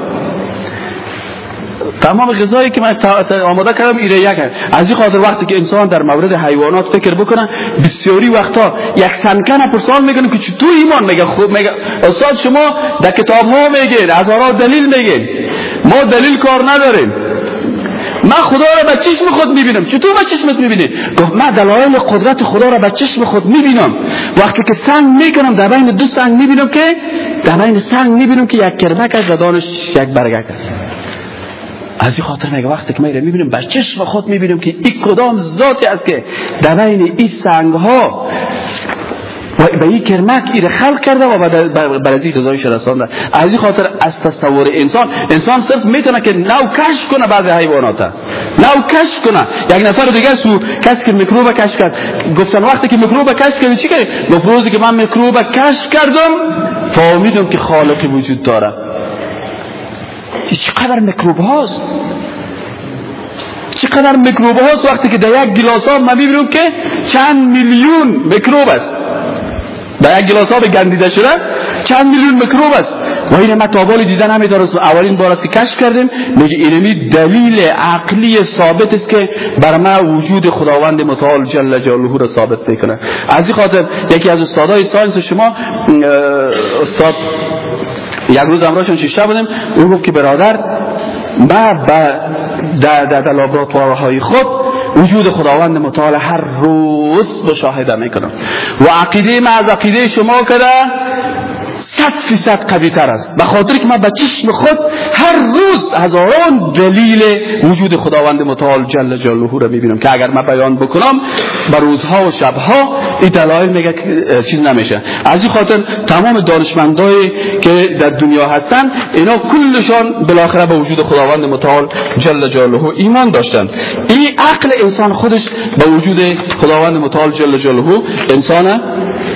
تمام غذایی که من آماده کردم ایره یک از این خاطر وقتی که انسان در مورد حیوانات فکر بکنه بسیاری وقتا یک سنکن پرسان می‌کنه که چطور ایمان میگه خوب میگه استاد شما در کتاب ها میگین هزارات دلیل میگین. ما دلیل کار نداریم. من خدا را به چشم خود می‌بینم. چطور به چشمت می‌بینی؟ گفت من دلایل قدرت خدا را به چشم خود می‌بینم. وقتی که سنگ می‌کنم در بین دو سنگ می‌بینم که در بین سنگ می‌بینم که یک کرمک و دانش یک برگک است. از این خاطر میگه وقتی که ما می‌بینیم به چشم خود می‌بینیم که این کدام ذاتی است که در بین این سنگ ها و به این کرمک ایره خلق کرده و بعد از این غذایش رسانده از این خاطر از تصور انسان انسان صرف می‌تونه که نو کشف کنه بعض حیوانات نو کشف کنه. یک نفر دیگه سو کسی که میکروب کشف کرد. گفتن وقتی که میکروب کشف کردی چی کردی؟ گفت روزی که من میکروب کشف کردم فهمیدم که خالقی وجود داره. چقدر میکروب هاست؟ چقدر میکروب هاست؟ وقتی که در یک گلاس ها من می‌بینم که چند میلیون میکروب است. در یک گلاس ها گندیده شده چند میلیون میکروب است. و این مطابال دیدن نمی‌تونست اولین بار است که کشف کردیم. میگه اینمی دلیل عقلی ثابت است که بر ما وجود خداوند متعال جل جلاله را ثابت می‌کنه از این خاطر یکی از استادای ساینس شما استاد یک روز امراشون شیشه بودیم او گفت که برادر ما در, در لابراتوارهای خود وجود خداوند متعال هر روز مشاهده می‌کنم و عقیده ما از عقیده شما کده صد فیصد قوی تر است. به خاطر که من به چشم خود هر روز هزاران دلیل وجود خداوند متعال جل جلاله را می‌بینم که اگر من بیان بکنم به روزها و شبها این دلایل میگه چیز نمیشه. از این خاطر تمام دانشمندایی که در دنیا هستن اینا کلشان بالاخره به وجود خداوند متعال جل جلاله ایمان داشتن. این عقل انسان خودش به وجود خداوند متعال جل جلاله انسان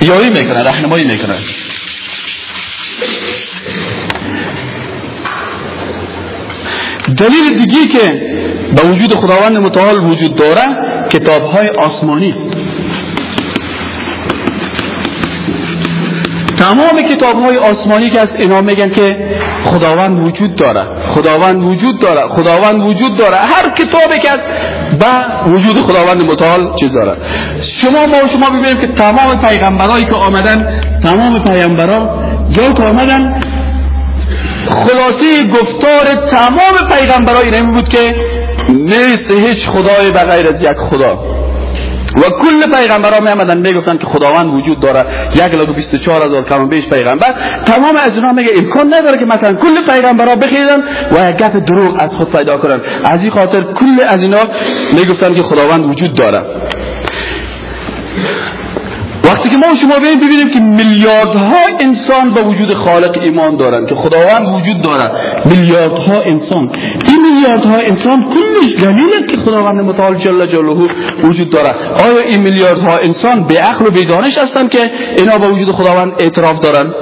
یاری می‌کنه راهنمایی می‌کنه. دلیل دیگی که به وجود خداوند متعال وجود داره کتاب های آسمانی است. تمام کتاب های آسمانی که از اینا میگن که خداوند وجود داره خداوند وجود داره خداوند وجود داره هر کتابی که از به وجود خداوند متعال چیز داره. شما ما شما ببینیم که تمام پیغمبرایی که آمدن تمام پیغمبران یا که آمدن خلاصه گفتار تمام پیغمبرای این بود که نیست هیچ خدای بغیر از یک خدا. و کل پیغمبران می آمدن می گفتن که خداوند وجود داره. یک لاک 24 هزار کم بیش پیغمبر. تمام از اینا میگه امکان نداره که مثلا کل پیغمبرا بخیرن و یک دروغ از خود پیدا کنن. از این خاطر کل از اینا می گفتن که خداوند وجود داره. وقتی که ما شما ببینیم که میلیاردها انسان به وجود خالق ایمان دارن که خداوند وجود داره میلیاردها انسان. این میلیاردها انسان کلش دلیل است که خداوند متعال جل جلاله وجود داره آیا این میلیاردها انسان به عقل و به دانش هستن که اینا به وجود خداوند اعتراف دارن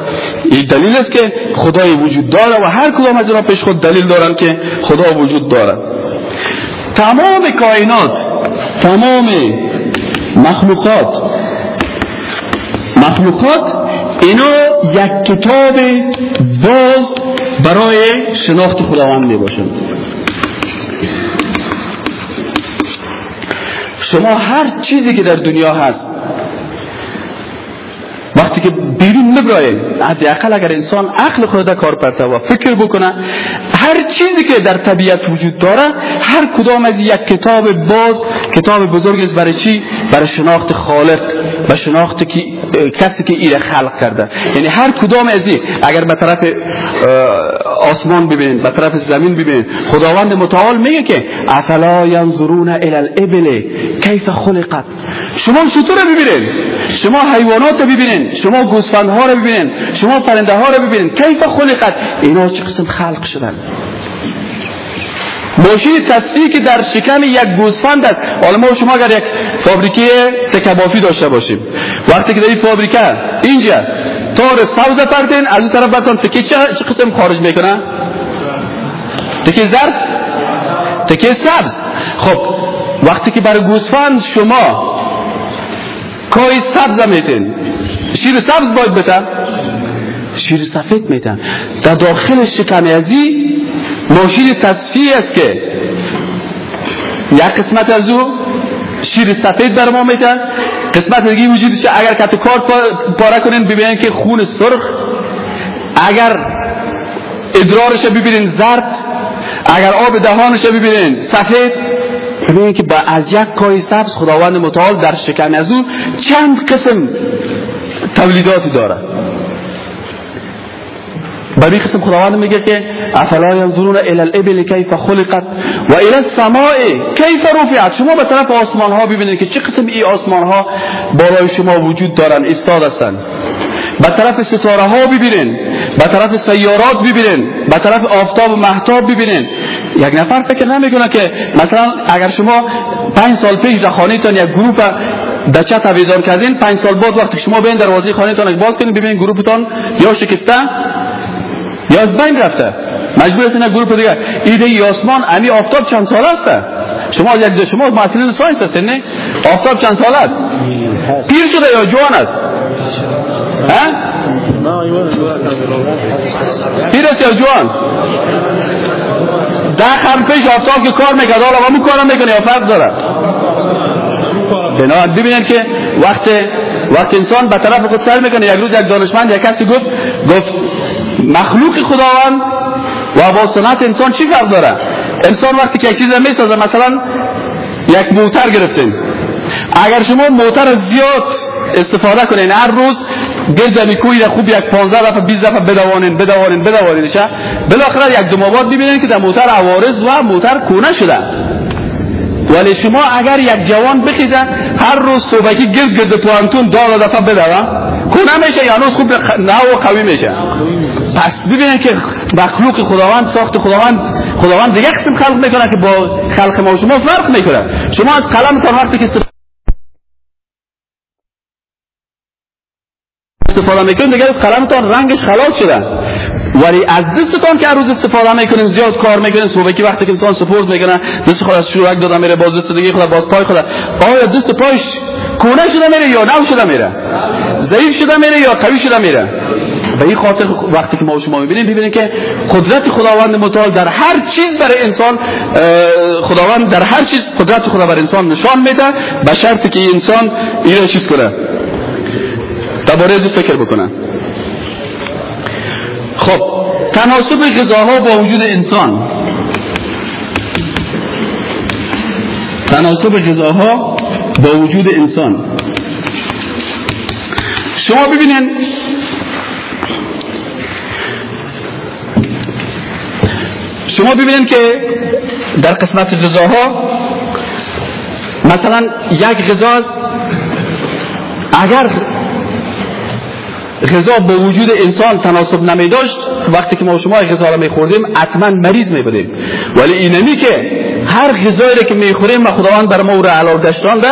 این دلیل است که خدای وجود داره و هر کدام از اینا پیش خود دلیل دارن که خدا وجود داره تمام کائنات تمام مخلوقات مخلوقات اینا یک کتاب باز برای شناخت خداوند می باشند شما هر چیزی که در دنیا هست که بیرون نبراید حداقل اگر انسان عقل خود کار پرته و فکر بکنه هر چیزی که در طبیعت وجود داره هر کدام از یک کتاب باز کتاب بزرگ است برای چی؟ برای شناخت خالق و شناخت کسی که ایره خلق کرده. یعنی هر کدام از این اگر به طرف آسمان ببینید به طرف زمین ببینید خداوند متعال میگه که افلا ینظرون الى الابل کیف خلقت. شما شطور ببینید شما حیوانات ببینید شما گوسفندها رو ببینید شما پرنده ها رو ببینید کیف خلقت. اینا چه قسم خلق شدن؟ ماشین تصفیه که در شکم یک گوسفند است. حالا ما شما اگر یک فابریکه تکبافی داشته باشیم. وقتی که در این فابریکه اینجا تار سبز پرتین از این طرف برتان تکه چه قسم خارج می‌کنه؟ تکه زرد؟ تکه سبز. خب وقتی که برای گوسفند شما کای سبز میتین. شیر سبز باید بتن. شیر سفید میتن. در داخل شکم ازی ماشین تصفیه است که یک قسمت از او شیر سفید بر ما میتن. قسمت دیگه وجودش اگر کت کار پاره کنین ببینین که خون سرخ. اگر ادرارش ببینین زرد. اگر آب دهانش ببینین سفید. ببینین که با از یک کای سبز خداوند متعال در شکم از او چند قسم تولیداتی داره برای قسم خداوند میگه که افلا ینظرون الى الابل کیف خلقت و الى السماء کیف رفعت. شما به طرف آسمان ها ببینید که چه قسم ای آسمان ها بالای شما وجود دارن استاد هستن. به طرف ستاره ها ببینین به طرف سیارات ببینین به طرف آفتاب و محتاب ببینین. یک نفر فکر نمی‌کنه که مثلا اگر شما پنج سال پیش در خانه تان یک گروپ دچه تویزان کردین پنج سال بعد وقتی شما بین دروازه خانه تان باز کنین ببینین گروپتان یا شکسته یا از بین رفته. مجبور هستین گروپ دیگه. ایده ای آسمان امی آفتاب چند سال است؟ شما یک شما مسئولین ساینس هستین نه؟ آفتاب چند سال است؟ پیر شده یا جوان است؟ ها؟ پیر است یا جوان؟ ده قرن پیش آفتاب که کار می‌کرد. حالا همون کارم می‌کنه یا فرق داره؟ بنابراین ببینید که وقت وقت انسان به طرف خود سر می‌کنه. یک روز یک دانشمند یک کسی گفت گفت مخلوق خداوند و با سنت انسان چی فرق داره؟ انسان وقتی که یک چیز می‌سازه مثلا یک موتر گرفتیم. اگر شما موتر زیاد استفاده کنین هر روز گرد را خوب یک 15 دفعه 20 دفعه بدوانین بدوانین بدوانین چه؟ بالاخره یک دو ماه ببینین که در موتر عوارض و موتر کونه شده. ولی شما اگر یک جوان بخیزه هر روز صبحی گرد گرد پوانتون دال دفعه بدوه کنه میشه یا خوب نو قوی میشه. پس ببینید که مخلوق خداوند ساخت خداوند خداوند دیگه قسم خلق می‌کنه که با خلق ما شما فرق می‌کنه شما از قلم تا وقتی که استفاده می‌کنید دیگه از قلمتان رنگش خلاص شده. ولی از دستتان که روز استفاده می‌کنیم زیاد کار می‌کنیم صبح که وقتی که انسان سپورت می‌کنه دست خود از شروع داده میره باز دست دیگه خود باز پای خود آیا دست پایش کونه شده میره یا نو شده میره؟ ضعیف شده میره یا قوی شده میره؟ به این خاطر وقتی که ما شما می‌بینیم ببینیم که قدرت خداوند متعال در هر چیز برای انسان خداوند در هر چیز قدرت خدا بر انسان نشان میده به شرطی که انسان این چیز کنه؟ درباره فکر بکنه. خب تناسب غذاها با وجود انسان. تناسب غذاها با وجود انسان. شما ببینید شما ببینید که در قسمت غذاها مثلا یک غذاست اگر غذا با وجود انسان تناسب نمی داشت وقتی که ما شما غذا را میخوردیم حتما مریض می بودیم ولی اینمی که هر غذایی را که می‌خوریم و خداوند بر ما او را حلال گشتانده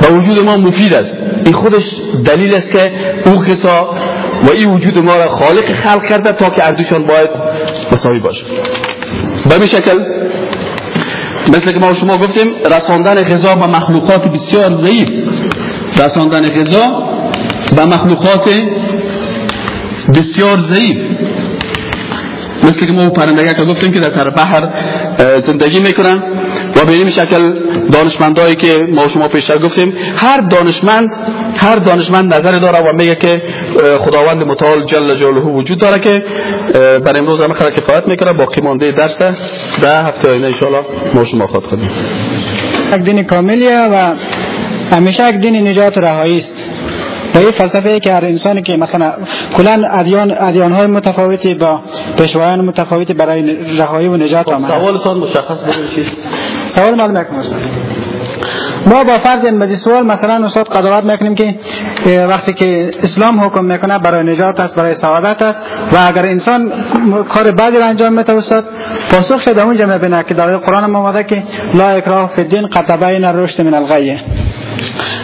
به وجود ما مفید است. این خودش دلیل است که او غذا و این وجود ما را خالق خلق کرده تا که اردوشان باید مساوی باشه. به این شکل مثل که ما شما گفتیم رساندن غذا به مخلوقات بسیار ضعیف. رساندن غذا به مخلوقات بسیار ضعیف. مثل که ما پرندگه که گفتیم که در سر بحر زندگی می‌کنن. و به این شکل دانشمندایی که ما شما پیشتر گفتیم هر دانشمند هر دانشمند نظر داره و میگه که خداوند متعال جل جلاله وجود داره که بر امروز هم کفایت می‌کنه باقی مانده درس ده هفته آینه ان ما شما خواد کنیم یک دین کاملیه و همیشه یک دین نجات رهایی است. و این فلسفه که هر انسانی که مثلا کلا ادیان ادیان های متفاوتی با پیشوایان متفاوتی برای رهایی و نجات آمده. سوالتان مشخص بکنید سوال معلوم ما با فرض این سوال مثلا استاد قضاوت می‌کنیم که وقتی که اسلام حکم می‌کنه برای نجات است برای سعادت است و اگر انسان کار بعدی را انجام میده استاد پاسخ شده اونجا می‌بینه که در قرآن ما که لا اکراه فی الدین قد الرشد من الغیه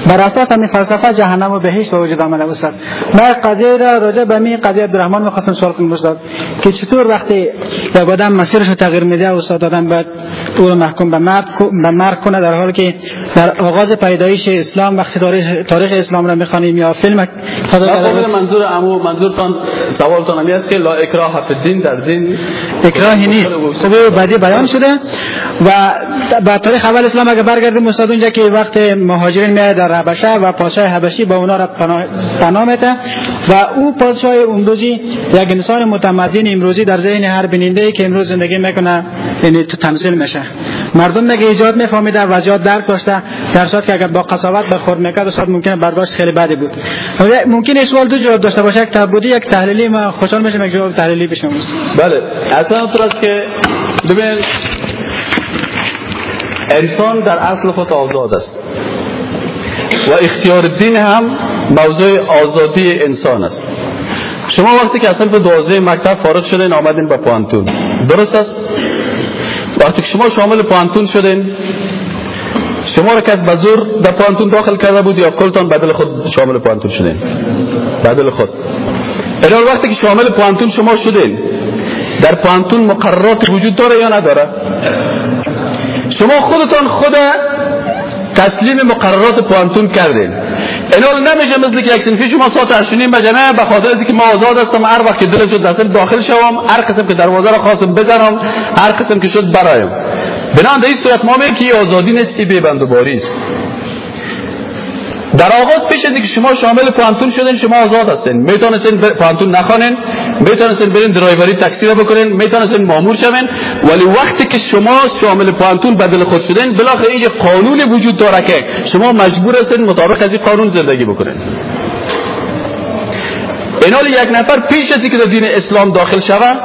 بر اساس همین فلسفه جهنم و بهشت به وجود آمده استاد ما قضیه را راجع به می قضیه عبدالرحمن می‌خواستم سوال کنم که چطور وقتی یک آدم مسیرش رو تغییر میده استاد آدم باید او رو محکوم به مرگ به مرگ کنه در حالی که در آغاز پیدایش اسلام وقتی تاریخ, تاریخ اسلام را می‌خوانیم یا فیلم منظور امو منظورتان سوالتان همی است که لا اکراه فی الدین در دین اکراهی نیست. خوبه بعدی بیان شده و با تاریخ اول اسلام اگه برگردیم استاد اونجا که وقت مهاجرین میاد در حبشه و پادشاه حبشی با اونا را پناه میده و او پادشاه امروزی یک انسان متمدن امروزی در ذهن هر بیننده که امروز زندگی می‌کنه یعنی تمثیل میشه. مردم میگه ایجاد میفهمیده وجات درک داشته در صورت که اگر با قصاوت برخورد می‌کرد شاید ممکنه برداشت خیلی بدی بود. ممکن سوال دو جواب داشته باشه یک تعبدی یک تحلیلی. ما خوشحال میشم یک جواب تحلیلی بشم بله. اصلا اونطور است که ببین انسان در اصل خود آزاد است. و اختیار دین هم موضوع آزادی انسان است. شما وقتی که اصلا به دوازده مکتب فارغ شدین آمدین به پانتون درست است؟ وقتی شما شامل پانتون شدین شما را کس به زور در پانتون داخل کرده بود یا کلتان بدل خود شامل پانتون شدین؟ بدل خود. الان وقتی که شامل پانتون شما شدین در پانتون مقررات وجود داره یا نداره؟ شما خودتان خود تسلیم مقررات پانتون کردین. اینال نمیشه مثل که یک سنفی شما ساعت اشنیم بجنه به خاطر که ما آزاد هستم. هر وقت که دلتون دستم داخل شوم هر قسم که دروازه را خواستم بزنم هر قسم که شد برایم. بنان در این صورت ما که آزادی نیست که ببندوباری است. در آغاز پیش که شما شامل پانتون شدین شما آزاد هستین. می‌تونستین پانتون نخوانین می‌تونستین برین درایوری تاکسی رو بکنین می‌تونستین مامور شوین. ولی وقتی که شما شامل پانتون بدل خود شدین بالاخره اینجا قانون وجود داره که شما مجبور هستین مطابق از این قانون زندگی بکنین. اینال یک نفر پیش از که در دین اسلام داخل شود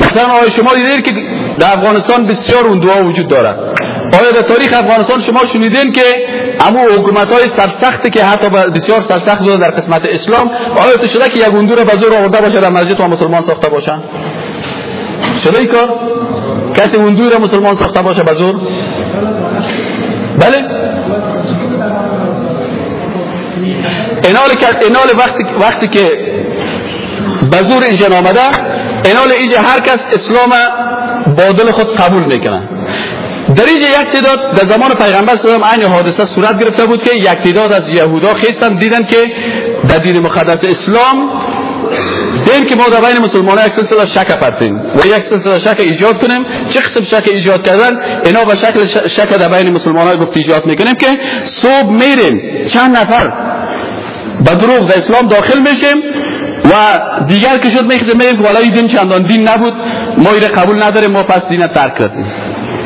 مثلا آیا شما دیدید که در افغانستان بسیار اون دعا وجود داره آیا در تاریخ افغانستان شما شنیدین که امو حکومت های سرسختی که حتی بسیار سرسخت بودن در قسمت اسلام آیا تو شده که یک اندو رو بزرگ آورده باشه در مسجد و مسلمان ساخته باشن. شده ای کار؟ کسی اندو رو مسلمان ساخته باشه بزرگ بله. اینال اینال وقتی وقتی که بزور اینجا آمده اینال اینجا هر کس اسلام با دل خود قبول می‌کنه. در اینجا یک تعداد در زمان پیغمبر صلی عین حادثه صورت گرفته بود که یک تعداد از یهودا خیستن دیدن که در دین مقدس اسلام دین که ما در بین مسلمان یک سلسله شک پرتیم و یک سلسله شک ایجاد کنیم. چه قسم شک ایجاد کردن؟ اینا به شکل شک در بین مسلمان های گفت ایجاد می‌کنیم که صبح میریم چند نفر به دروغ در اسلام داخل میشیم و دیگر که شد میخزه میگیم که ولای دین چندان دین نبود. ما ایره قبول نداریم ما پس دین ترک کردیم.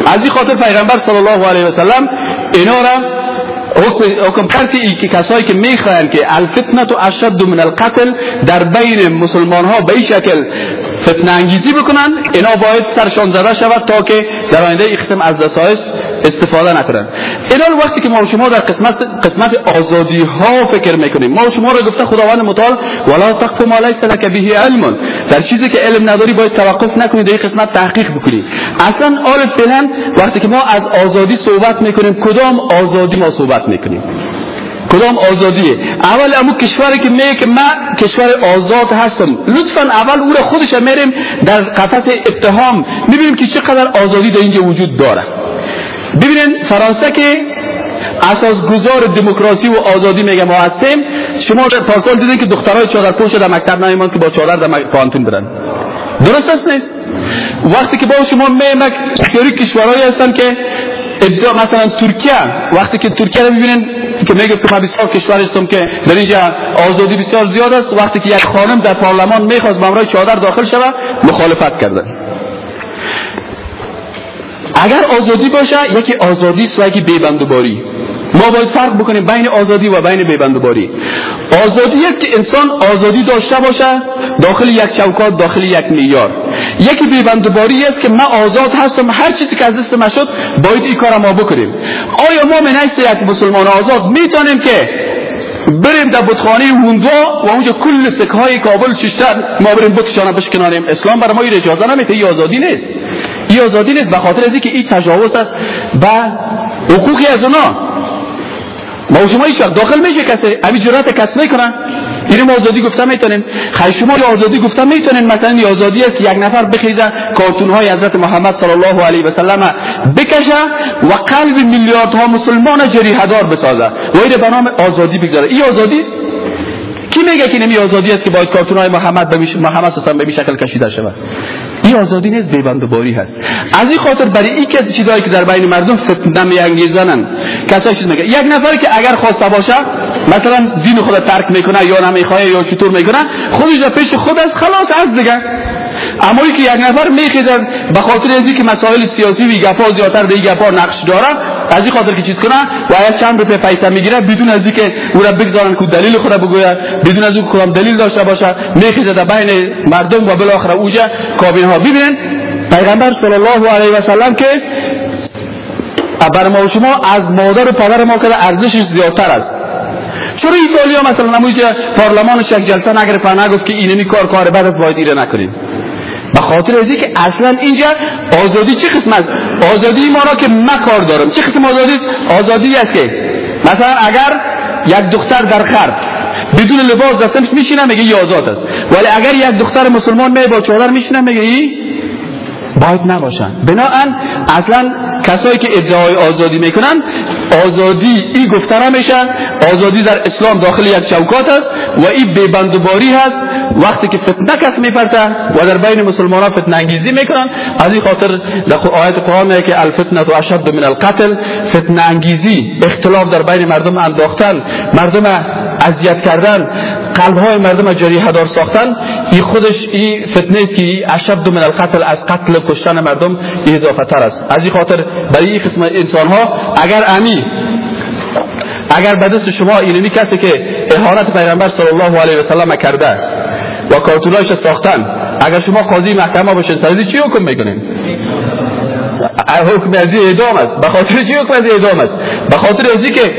از این خاطر پیغمبر صلی الله علیه و سلم اینا را حکم کرد که کسایی که می‌خواهند که الفتنه و اشد من القتل در بین مسلمان ها به این شکل فتنه انگیزی بکنن اینا باید سرشان زده شود تا که در آینده این قسم از دسایش استفاده نکنن. اینا وقتی که ما شما در قسمت قسمت آزادی ها فکر می‌کنیم. ما شما رو گفته خداوند متعال ولا تقف ما لیس لك به علم. در چیزی که علم نداری باید توقف نکنید در این قسمت تحقیق بکنید اصلا آل فعلا وقتی که ما از آزادی صحبت می‌کنیم کدام آزادی ما صحبت می‌کنیم؟ کدام آزادیه؟ اول امو کشوری که میگه که من کشور آزاد هستم. لطفا اول او را خودش میریم در قفس اتهام. می‌بینیم که چقدر آزادی در اینجا وجود داره. ببینین فرانسه که اساس گذار دموکراسی و آزادی میگه ما هستیم. شما در پارسال دیدین که دخترای چادر پوش در مکتب نایمان که با چادر در پانتون برن. درست است نیست؟ وقتی که با شما میمک سری کشورهایی هستن که مثلا ترکیه. وقتی که ترکیه رو ببینین که میگه که من بسیار کشور هستم که در اینجا آزادی بسیار زیاد است. وقتی که یک خانم در پارلمان می‌خواست به چادر داخل شود مخالفت کردن. اگر آزادی باشه یکی آزادی است و یکی بیبندوباری ما باید فرق بکنیم بین آزادی و بین بیبندوباری. آزادی است که انسان آزادی داشته باشه داخل یک چوکات داخل یک معیار. یکی بیبندوباری است که من آزاد هستم هر چیزی که از دست من شد باید این کار ما بکنیم. آیا ما من یک مسلمان آزاد می‌تونیم که بریم در بتخانه هوندوا و اونجا کل سکه های کابل ششتر ما بریم بتشانه بشکنانیم؟ اسلام برای ما این اجازه نمیده. این آزادی نیست. این آزادی نیست. به خاطر از اینکه این تجاوز است. و حقوقی از اونا. ما شما هیچ داخل میشه کسی؟ همین جرات کس می‌کنن. این آزادی گفتم می‌تونیم. خیلی شما آزادی گفتم می‌تونین؟ مثلا آزادی است یک نفر بخیزه کارتون های حضرت محمد صلی الله علیه و سلم بکشه و قلب میلیاردها مسلمان جریحه بسازه. و این به نام آزادی بگذاره. این آزادی است؟ کی میگه که نمی آزادی است که باید کارتون های محمد به محمد صلی به شکل کشیده شود؟ این آزادی نیست باری هست. از این خاطر برای این کسی چیزایی که در بین مردم فتنه میانگیزنن کسایی چیز میگه. یک نفری که اگر خواسته باشه مثلا دین خود ترک می‌کنه یا نمی‌خواه یا چطور می‌کنه خودش پیش خود از خلاص از دیگه. اما که یک نفر میخیزد به خاطر ازی که مسائل سیاسی و گپا زیادتر در گپا نقش داره از این خاطر که چیز کنه و یا چند روپیه پیسه می‌گیره بدون از که او را بگذارن که دلیل خود بگوید بدون از که کدام دلیل داشته باشه میخیزد بین مردم و بالاخره اوجا کابین ها ببینن پیغمبر صلی الله علیه و سلم که بر ما شما از مادر و پدر ما که ارزشش زیادتر است. چرا ایتالیا مثلا نمویج پارلمانش یک جلسه نگرفت نگفت که اینمی کار کار بعد از باید ایره نکنیم؟ به خاطر ازی که اصلا اینجا آزادی چه قسم است آزادی ما را که من کار دارم. چه قسم آزادی است؟ آزادی است که مثلا اگر یک دختر در خرد بدون لباس دستش میشینه میگه ای آزاد است. ولی اگر یک دختر مسلمان می با چادر میشینه میگه ای باید نباشن. بناهن اصلا کسایی که ادعای آزادی می‌کنن آزادی ای گفته نمیشه آزادی در اسلام داخل یک چوکات است و این ببندباری هست. وقتی که فتنه کس میپرته و در بین مسلمان ها فتنه انگیزی می‌کنن از این خاطر در آیت قرآن میگه که الفتنه تو اشد من القتل. فتنه انگیزی اختلاف در بین مردم انداختن مردم اذیت کردن قلب های مردم جریحه دار ساختن. این خودش این فتنه است که اشد من القتل از قتل کشتن مردم اضافه تر است. از این خاطر برای این قسم انسان ها اگر امی اگر به دست شما اینمی کسی که اهانت پیغمبر صلی الله علیه و سلم کرده و کارتونایش ساختن اگر شما قاضی محکمه باشین سر چی حکم می‌کنین؟ حکم از اعدام است. به خاطر چی حکم از اعدام است؟ به خاطر ازی که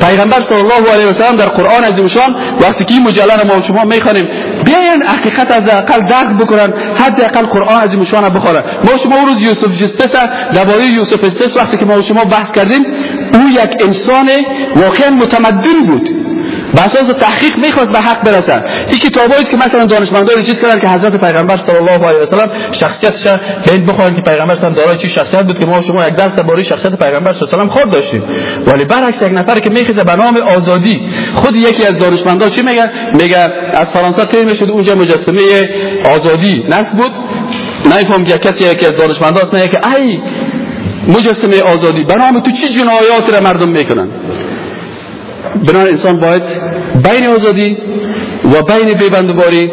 پیغمبر صلی الله علیه و سلم در قرآن عظیمشان وقتی که مجلل ما شما می‌خوانیم بیاین حقیقت از اقل درک بکنن حد اقل قرآن عظیمشان رو بخورن ما شما اون روز یوسف جستس درباره یوسف استس وقتی که ما شما بحث کردیم او یک انسان واقعا متمدن بود. به تحقیق می‌خواست به حق برسه. این کتابایی که مثلا دانشمندان چیز کردن که حضرت پیغمبر صلی الله علیه و سلم شخصیتش بین بخواهند که پیغمبر صلی دارای چی شخصیت بود که ما شما یک درس درباره شخصیت پیغمبر صلی الله علیه و خود داشتیم. ولی برعکس یک نفر که میخیزه به نام آزادی خود یکی از دانشمندان چی میگه؟ میگه از فرانسه تیر می‌شد اونجا مجسمه آزادی نصب بود. نمیفهم که کسی یکی از دانشمندان میگه که ای مجسمه آزادی به نام تو چی جنایات را مردم می‌کنن؟ بنابراین انسان باید بین آزادی و بین بیبندباری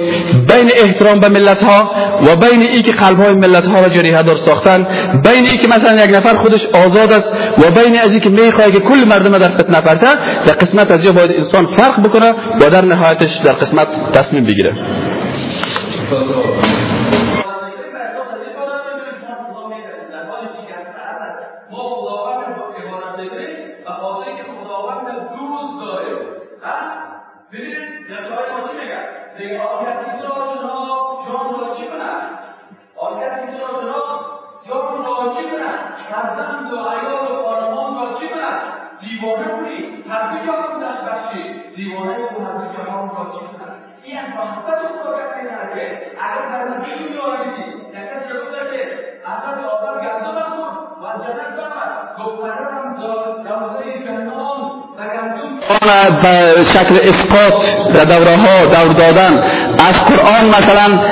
بین احترام به ملت ها و بین ای که قلب های ملت ها را جریه دار ساختن بین ای که مثلا یک نفر خودش آزاد است و بین از ای که می‌خواه که کل مردم در فتنه پرته در قسمت از باید انسان فرق بکنه و در نهایتش در قسمت تصمیم بگیره. way. Adam has a given you already. Let us remove that way. Adam offered Gandamakun, was Janatama. Go Param, the Ramsay, Gandamakun, the Gandamakun. به شکل اسقاط دوره ها دور دادن. از قرآن مثلا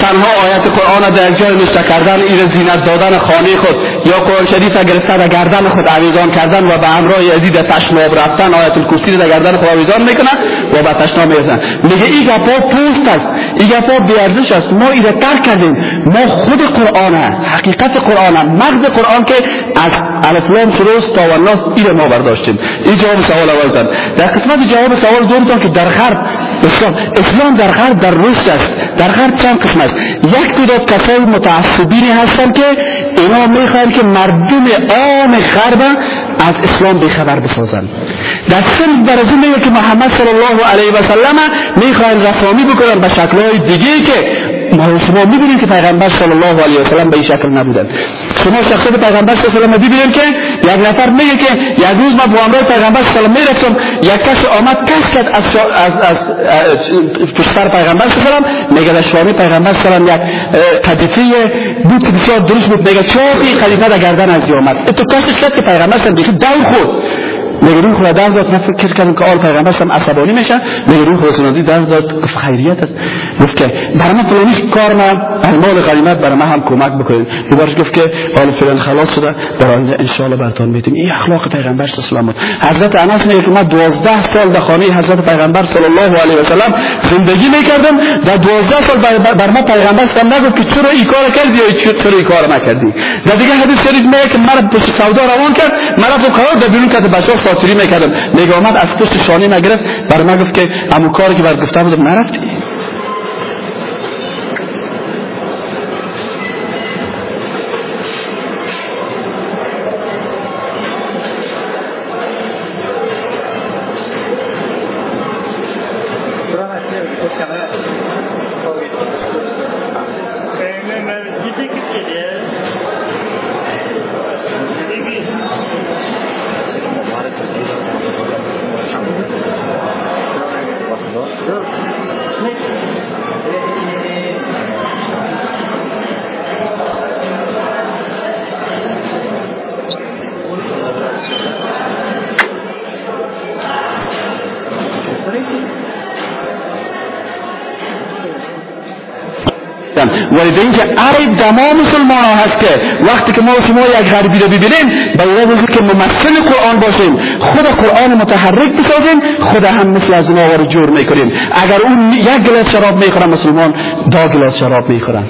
تنها آیت قرآن در جای نشته کردن این زینت دادن خانه خود. یا قرآن شریف گرفته در گردن خود عویزان کردن و به همراه ازید تشناب رفتن آیت الکرسی در گردن خود عویزان می‌کنن و به تشناب می‌رسن. میگه این گپا پوست است این گپا بیارزش است. ما این ترک کردیم. ما خود قرآن حقیقت قرآن مغز قرآن که از الفلام شروع تا و ناس ما برداشتیم. این جواب سوال اول در قسمت جواب سوال دوم که در غرب اسلام اسلام در غرب در روس است. در غرب چند قسم است؟ یک تعداد کسای متعصبینی هستند که اینا می‌خواهند که مردم عام غرب از اسلام بخبر بسازند. در صرف از میگه که محمد صلی الله علیه و سلم می‌خواهند رسامی بکنن به شکلهای دیگه که ما شما می‌بینیم که پیغمبر صلی الله علیه و سلم به این شکل نبودن. شما شخصیت پیغمبر صلی الله علیه و سلم که یک نفر میگه که یک روز ما با همراه پیغمبر صلی الله علیه و سلم یک کس آمد کس کرد از از از پشتر پیغمبر صلی الله علیه و سلم میگه پیغمبر صلی الله علیه و یک قدیفه بود بسیار درست بود میگه چاقی قدیفه در گردن از آمد. تو کسش کرد که پیغمبر صلی الله علیه و سلم دور خورد. میگه روح خدا درد داد. من فکر کردم که آل پیغمبر هم عصبانی میشه. میگه روح خدا درد داد. گفت خیریت است. گفت که برای من فلانی کار من از مال غنیمت برای من هم کمک بکنید. دوبارش گفت که حال فلان خلاص شده. در آینده ان شاء الله براتون میتیم این اخلاق پیغمبر صلی الله علیه و حضرت انس میگه که من 12 سال در خانه حضرت پیغمبر صلی الله علیه و سلم زندگی می‌کردم. در 12 سال بر ما پیغمبر سم نگفت که چرا این کار کردی یا چرا این کار نکردی. در دیگه حدیث شریف میگه که مرا پشت سودا روان کرد. مرا کار در بیرون کرد. بچه‌ها ساتری می‌کردم. میگه آمد از پشت شانه گرفت بر ما گفت که امو کاری که بر گفته بودم نرفتی؟ به اینکه عیب دما مسلمان ها هست که وقتی که ما شما یک غربی رو ببینیم به این که ممثل قرآن باشیم خود قرآن متحرک بسازیم خود هم مثل از اونا رو جور می‌کنیم. اگر اون یک گلاس شراب می‌خورن مسلمان دا گلاس شراب می‌خورن.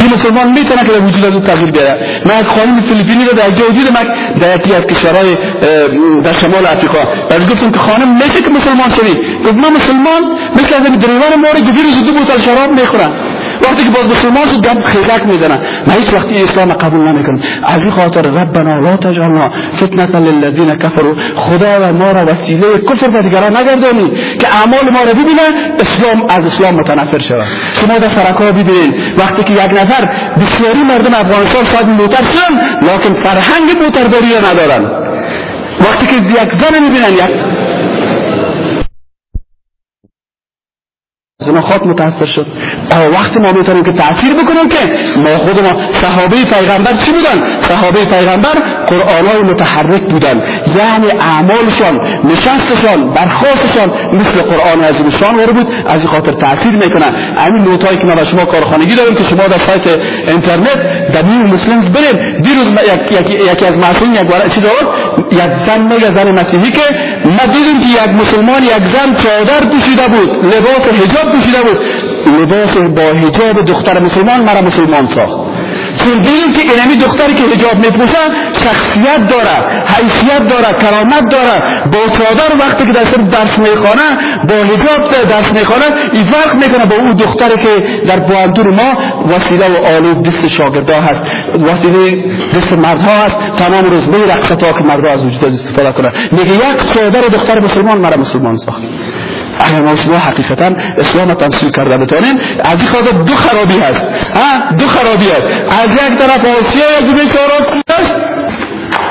این مسلمان می‌تونه که وجود از تغییر بیاره. من از خانم فیلیپینی رو در جای دیدم در یکی از کشورهای در شمال افریقا بعد گفتم که خانم میشه که مسلمان شوی گفت ما مسلمان مثل از دریوان ما رو دو روز دو بوتل شراب می‌خورن. وقتی که باز مسلمان شد دم خیزک می‌زنن. من هیچ وقتی اسلام قبول نمی‌کنم. از این خاطر ربنا لا تجعلنا فتنه للذین کفروا. خدا و ما را وسیله کفر به دیگران نگردانی که اعمال ما را ببینن اسلام از اسلام متنفر شود. شما در سرکا ببینید وقتی که یک نفر بسیاری مردم افغانستان صاحب موتر شدن لکن فرهنگ موترداری ندارن. وقتی که یک زن می‌بینن یک خاط متاثر شد. وقتی ما می‌تونیم که تاثیر بکنیم که ما خود ما صحابه پیغمبر چی بودن؟ صحابه پیغمبر قرآن های متحرک بودن. یعنی اعمالشان نشستشان برخواستشان مثل قرآن عظیم شان وارد بود. از این خاطر تاثیر می‌کنن همین نوتایی که ما شما کارخانگی داریم که شما در سایت اینترنت نیو مسلمز بریم دیروز یکی از معصومین یک ورق چیز یک زن میگه زن مسیحی که ما دیدیم که یک مسلمان یک زن چادر پوشیده بود. لباس حجاب پوشیده بود. لباس با حجاب دختر مسلمان مرا مسلمان ساخت. چون دیدیم که اینمی دختری که حجاب میپوشه شخصیت داره حیثیت داره کرامت داره. با چادر وقتی که در درس می‌خوانه با حجاب درس می‌خوانه این فرق می‌کنه با اون دختری که در بواندور ما وسیله و آلو دست شاگردا هست. وسیله دست مردها هست. تمام روز میرقصه تا که مردها از وجود استفاده کنه. میگه یک چادر دختر مسلمان مرا مسلمان ساخت. اگر ما شما حقیقتا اسلام تمثیل کرده بتانیم از این خاطر دو خرابی هست. دو خرابی هست. از یک طرف آسیا یک بیچارات است